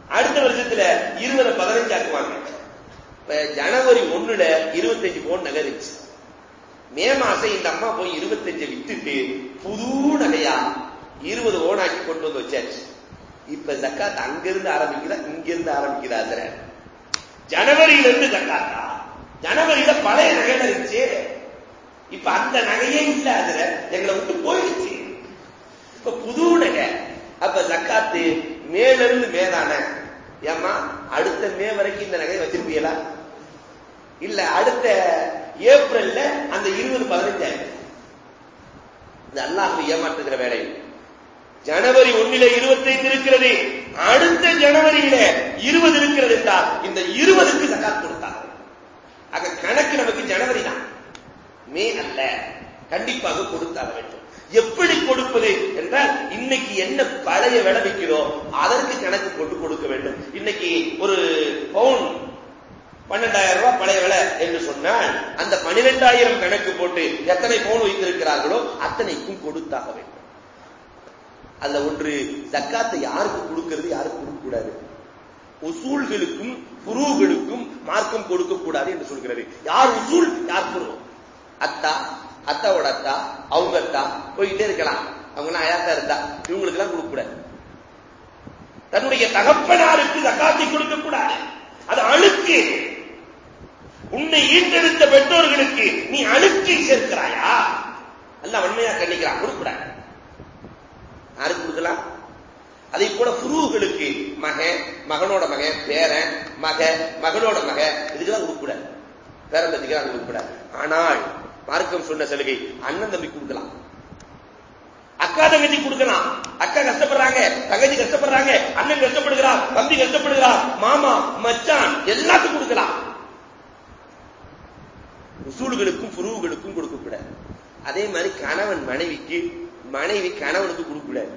Speaker 1: அடுத்த வருஷத்துல இருபது பதினஞ்சு ஆக்குவாங்க. ஜனவரி ஒண்ணுல இருபத்தஞ்சு பவுன் நகை இருந்துச்சு. மே மாசம் இந்த அம்மா போய் இருபத்தஞ்சு வித்துட்டு புது நகையா இருபது ஓனாக்கி கொண்டு வந்து வச்சாச்சு. இப்ப ஜக்காத் அங்கிருந்து ஆரம்பிக்கிறா இங்கிருந்து ஆரம்பிக்கிறா அதுல. ஜனவரியில இருந்து ஜக்காத்தா? ஜனவரியில பழைய நகையில இருந்துச்சு. இப்ப அந்த நகையே இல்ல அதுல எங்களை விட்டு போயிடுச்சு. இப்ப புது நகை. அப்ப ஜக்காத்து மேல இருந்து மேதான ஏமா அடுத்த மே வரைக்கும் இந்த நகையை வச்சிருப்பீங்களா? இல்ல அடுத்த ஏப்ரல்ல அந்த இருபது பதினஞ்சாயிரம் இது அல்லாஹ் ஏமாற்றுகிற வேலை. ஜனவரி ஒன்னில இருபத்தைந்து இருக்கிறது. அடுத்த ஜனவரியில இருபது இருக்கிறது என்றால் இந்த இருபதுக்கு ஜக்காத் கொடுத்தாங்க. அங்க கணக்கு நமக்கு ஜனவரி தான். மே அல்ல. கண்டிப்பாக கொடுத்தாக வேண்டும். எப்படி கொடுப்பது என்றால் இன்னைக்கு என்ன பழைய விலை விற்கிறோ அதற்கு கணக்கு போட்டு கொடுக்க வேண்டும். இன்னைக்கு ஒரு பவுன் பன்னெண்டாயிரம் ரூபாய் பழைய விலை என்று சொன்னால் அந்த பனிரெண்டாயிரம் கணக்கு போட்டு எத்தனை பவுன் வைத்திருக்கிறார்களோ அத்தனைக்கும் கொடுத்தாக வேண்டும். அதுல ஒன்று ஜக்காத்தை யாருக்கு கொடுக்கிறது யாருக்கு கொடுக்க கூடாது உசூல்களுக்கும் குருவுகளுக்கும் மார்க்கம் கொடுக்கக்கூடாது என்று சொல்கிறது. யார் உசூல் யார் புரு அத்தா அத்தாவோட அத்தா அவங்க அத்தா போய்கிட்டே இருக்கலாம். அவங்க எல்லாம் அயாத்தா இருந்தா இவங்களுக்கு எல்லாம் கொடுக்க தன்னுடைய தகப்பனாருக்கு தக்காத்தி கொடுக்க கூடாது அது அழுக்கு. உன்னை ஈட்டெடுத்த பெற்றோர்களுக்கு நீ அழுக்கை சேர்க்கிறாயா? அல்ல வன்மையா கண்டிக்கிறான் கொடுக்கூடாது யாருக்கு கொடுக்கலாம்? அதை போல புருவுகளுக்கு. மக மகனோட மகன் பேரன் மக மகனோட மக இதுக்கெல்லாம் கொடுக்கூடாது பேரம்பத்துக்கு அது கொடுக்கூடாது ஆனால் மார்க்கம் சொன்ன சலுகை அண்ணன் தம்பி கொடுக்கலாம். அக்கா தங்கச்சி கொடுக்கலாம். அக்கா கஷ்டப்படுறாங்க தங்கச்சி கஷ்டப்படுறாங்க அண்ணன் கஷ்டப்படுகிறார் தம்பி கஷ்டப்படுகிறார் மாமா மச்சான் எல்லாத்துக்கும் கொடுக்கலாம். உசூல்களுக்கும் புருவுகளுக்கும் கொடுக்கக்கூடாது அதே மாதிரி கணவன் மனைவிக்கு மனைவி கணவனுக்கு கொடுக்கக்கூடாது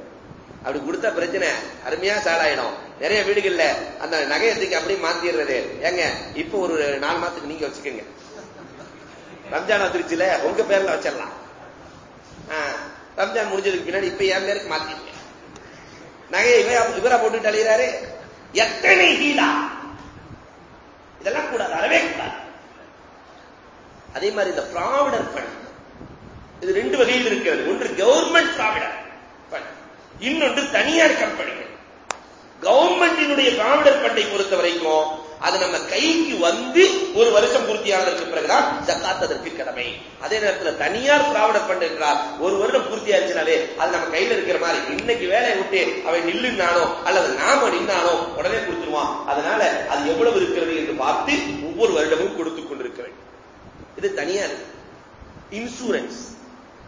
Speaker 1: அப்படி கொடுத்த பிரச்சனை அருமையா சாலாயிடும் நிறைய வீடுகள்ல அந்த நகையத்துக்கு அப்படியே மாத்திடுறது. ஏங்க இப்ப ஒரு நாலு மாசத்துக்கு நீங்க வச்சுக்கோங்க. ரம்ஜான் வந்துருச்சுல உங்க பேர்ல வச்சிடலாம். ரம்ஜான் முடிஞ்சதுக்கு பின்னாடி இப்ப என் பேருக்கு மாத்திருங்க நகையை இவரா போட்டு அழிகிறாரு எத்தனை ஹீலா? இதெல்லாம் கூடாது அறவே கூடாது. அதே மாதிரி இந்த பிராவிடர் ஃபண்ட் இது ரெண்டு வகையில் இருக்கிறது. ஒன்று கவர்மெண்ட் பிராவிடர் ஃபண்ட் இன்னொன்று தனியார் கம்பெனிகள். கவர்மெண்டினுடைய பிராவிடர் ஃபண்டை பொறுத்த வரைக்கும் அது நம்ம கைக்கு வந்து ஒரு வருஷம் பூர்த்தியானதற்கு பிறகுதான் ஜக்காத் அதற்கு கடமை. அதே நேரத்தில் தனியார் திராவிட பண்ட் என்றால் ஒரு வருடம் பூர்த்தியாச்சுனாலே அது நம்ம கையில இருக்கிற மாதிரி இன்னைக்கு வேலையை விட்டு அவன் நில்லுனானோ அல்லது நாம நின்னானோ உடனே கொடுத்துருவான். அதனால அது எவ்வளவு இருக்கிறது என்று பார்த்து ஒவ்வொரு வருடமும் கொடுத்துக் கொண்டிருக்க வேண்டும் இது தனியார் இன்சூரன்ஸ்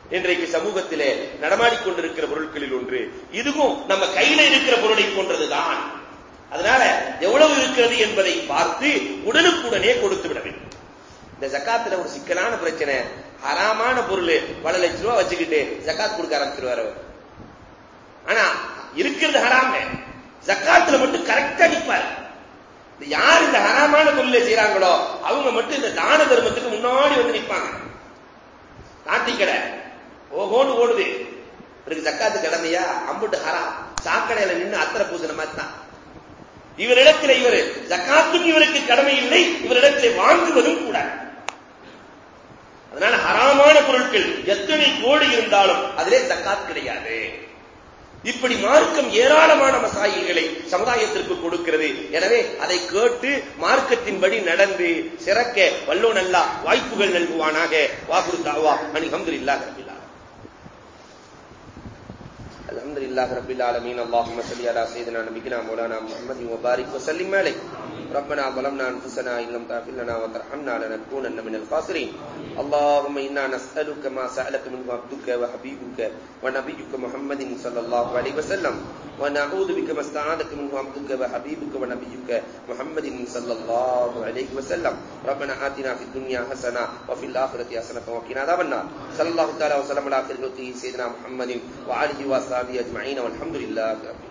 Speaker 1: இன்றைக்கு சமூகத்திலே நடமாடிக்கொண்டிருக்கிற பொருட்களில் ஒன்று. இதுவும் நம்ம கையில இருக்கிற பொருளை போன்றதுதான். அதனால எவ்வளவு இருக்கிறது என்பதை பார்த்து உடனுக்குடனே கொடுத்து விட வேண்டும். இந்த ஜக்காத்துல ஒரு சிக்கலான பிரச்சனை. ஹராமான பொருள். பல லட்சம் ரூபாய் வச்சுக்கிட்டு ஜக்காத் கொடுக்க ஆரம்பிச்சிருவாரு ஆனா இருக்கிறது ஹராம. ஜக்காத்துல மட்டும் கரெக்டா நிற்பாரு யார் இந்த ஹராமான பொருளை செய்யறாங்களோ அவங்க மட்டும் இந்த தான தர்மத்துக்கு முன்னாடி வந்து நிற்பாங்க. நாட்டி கடை ஓஹோன்னு ஓடுது. இவருக்கு ஜக்காத்து கடமையா? அம்புட்டு ஹராம். சாக்கடையில நின்று அத்தரை பூசின மாதிரி தான். இவரிடத்தில் இவர் ஜக்காத்தும் இவருக்கு கடமை இல்லை இவரிடத்தில் வாங்குவதும் கூட. அதனால ஹராமான பொருட்கள் எத்தனை கோடி இருந்தாலும் அதிலே ஜக்காத் கிடையாது. இப்படி மார்க்கம் ஏராளமான மசாயிகளை சமுதாயத்திற்கு கொடுக்கிறது. எனவே அதை கேட்டு மார்க்கத்தின்படி நடந்து சிறக்க வல்லோ நல்லா வாய்ப்புகள் நல்குவானாக. வாகுரு தாவா. அணி இல்லா لله رب العالمين. اللهم صل على سيدنا نبينا مولانا محمد وبارك وسلم عليه. ربنا ظلمنا أنفسنا إن لم تغفر لنا وترحمنا لنكونن من الخاسرين. اللهم إنا نسألك ما سألك منه عبدك وحبيبك ونبيك محمد صلى الله عليه وسلم. ونعوذ بك ما استعاذك منه عبدك وحبيبك ونبيك محمد صلى الله عليه وسلم. ربنا آتنا في الدنيا حسنة وفي الآخرة حسنة وقنا عذاب النار. صلى الله تعالى وسلم على خير سيدنا محمد وآله وأصحابه أجمعين والحمد لله رب العالمين.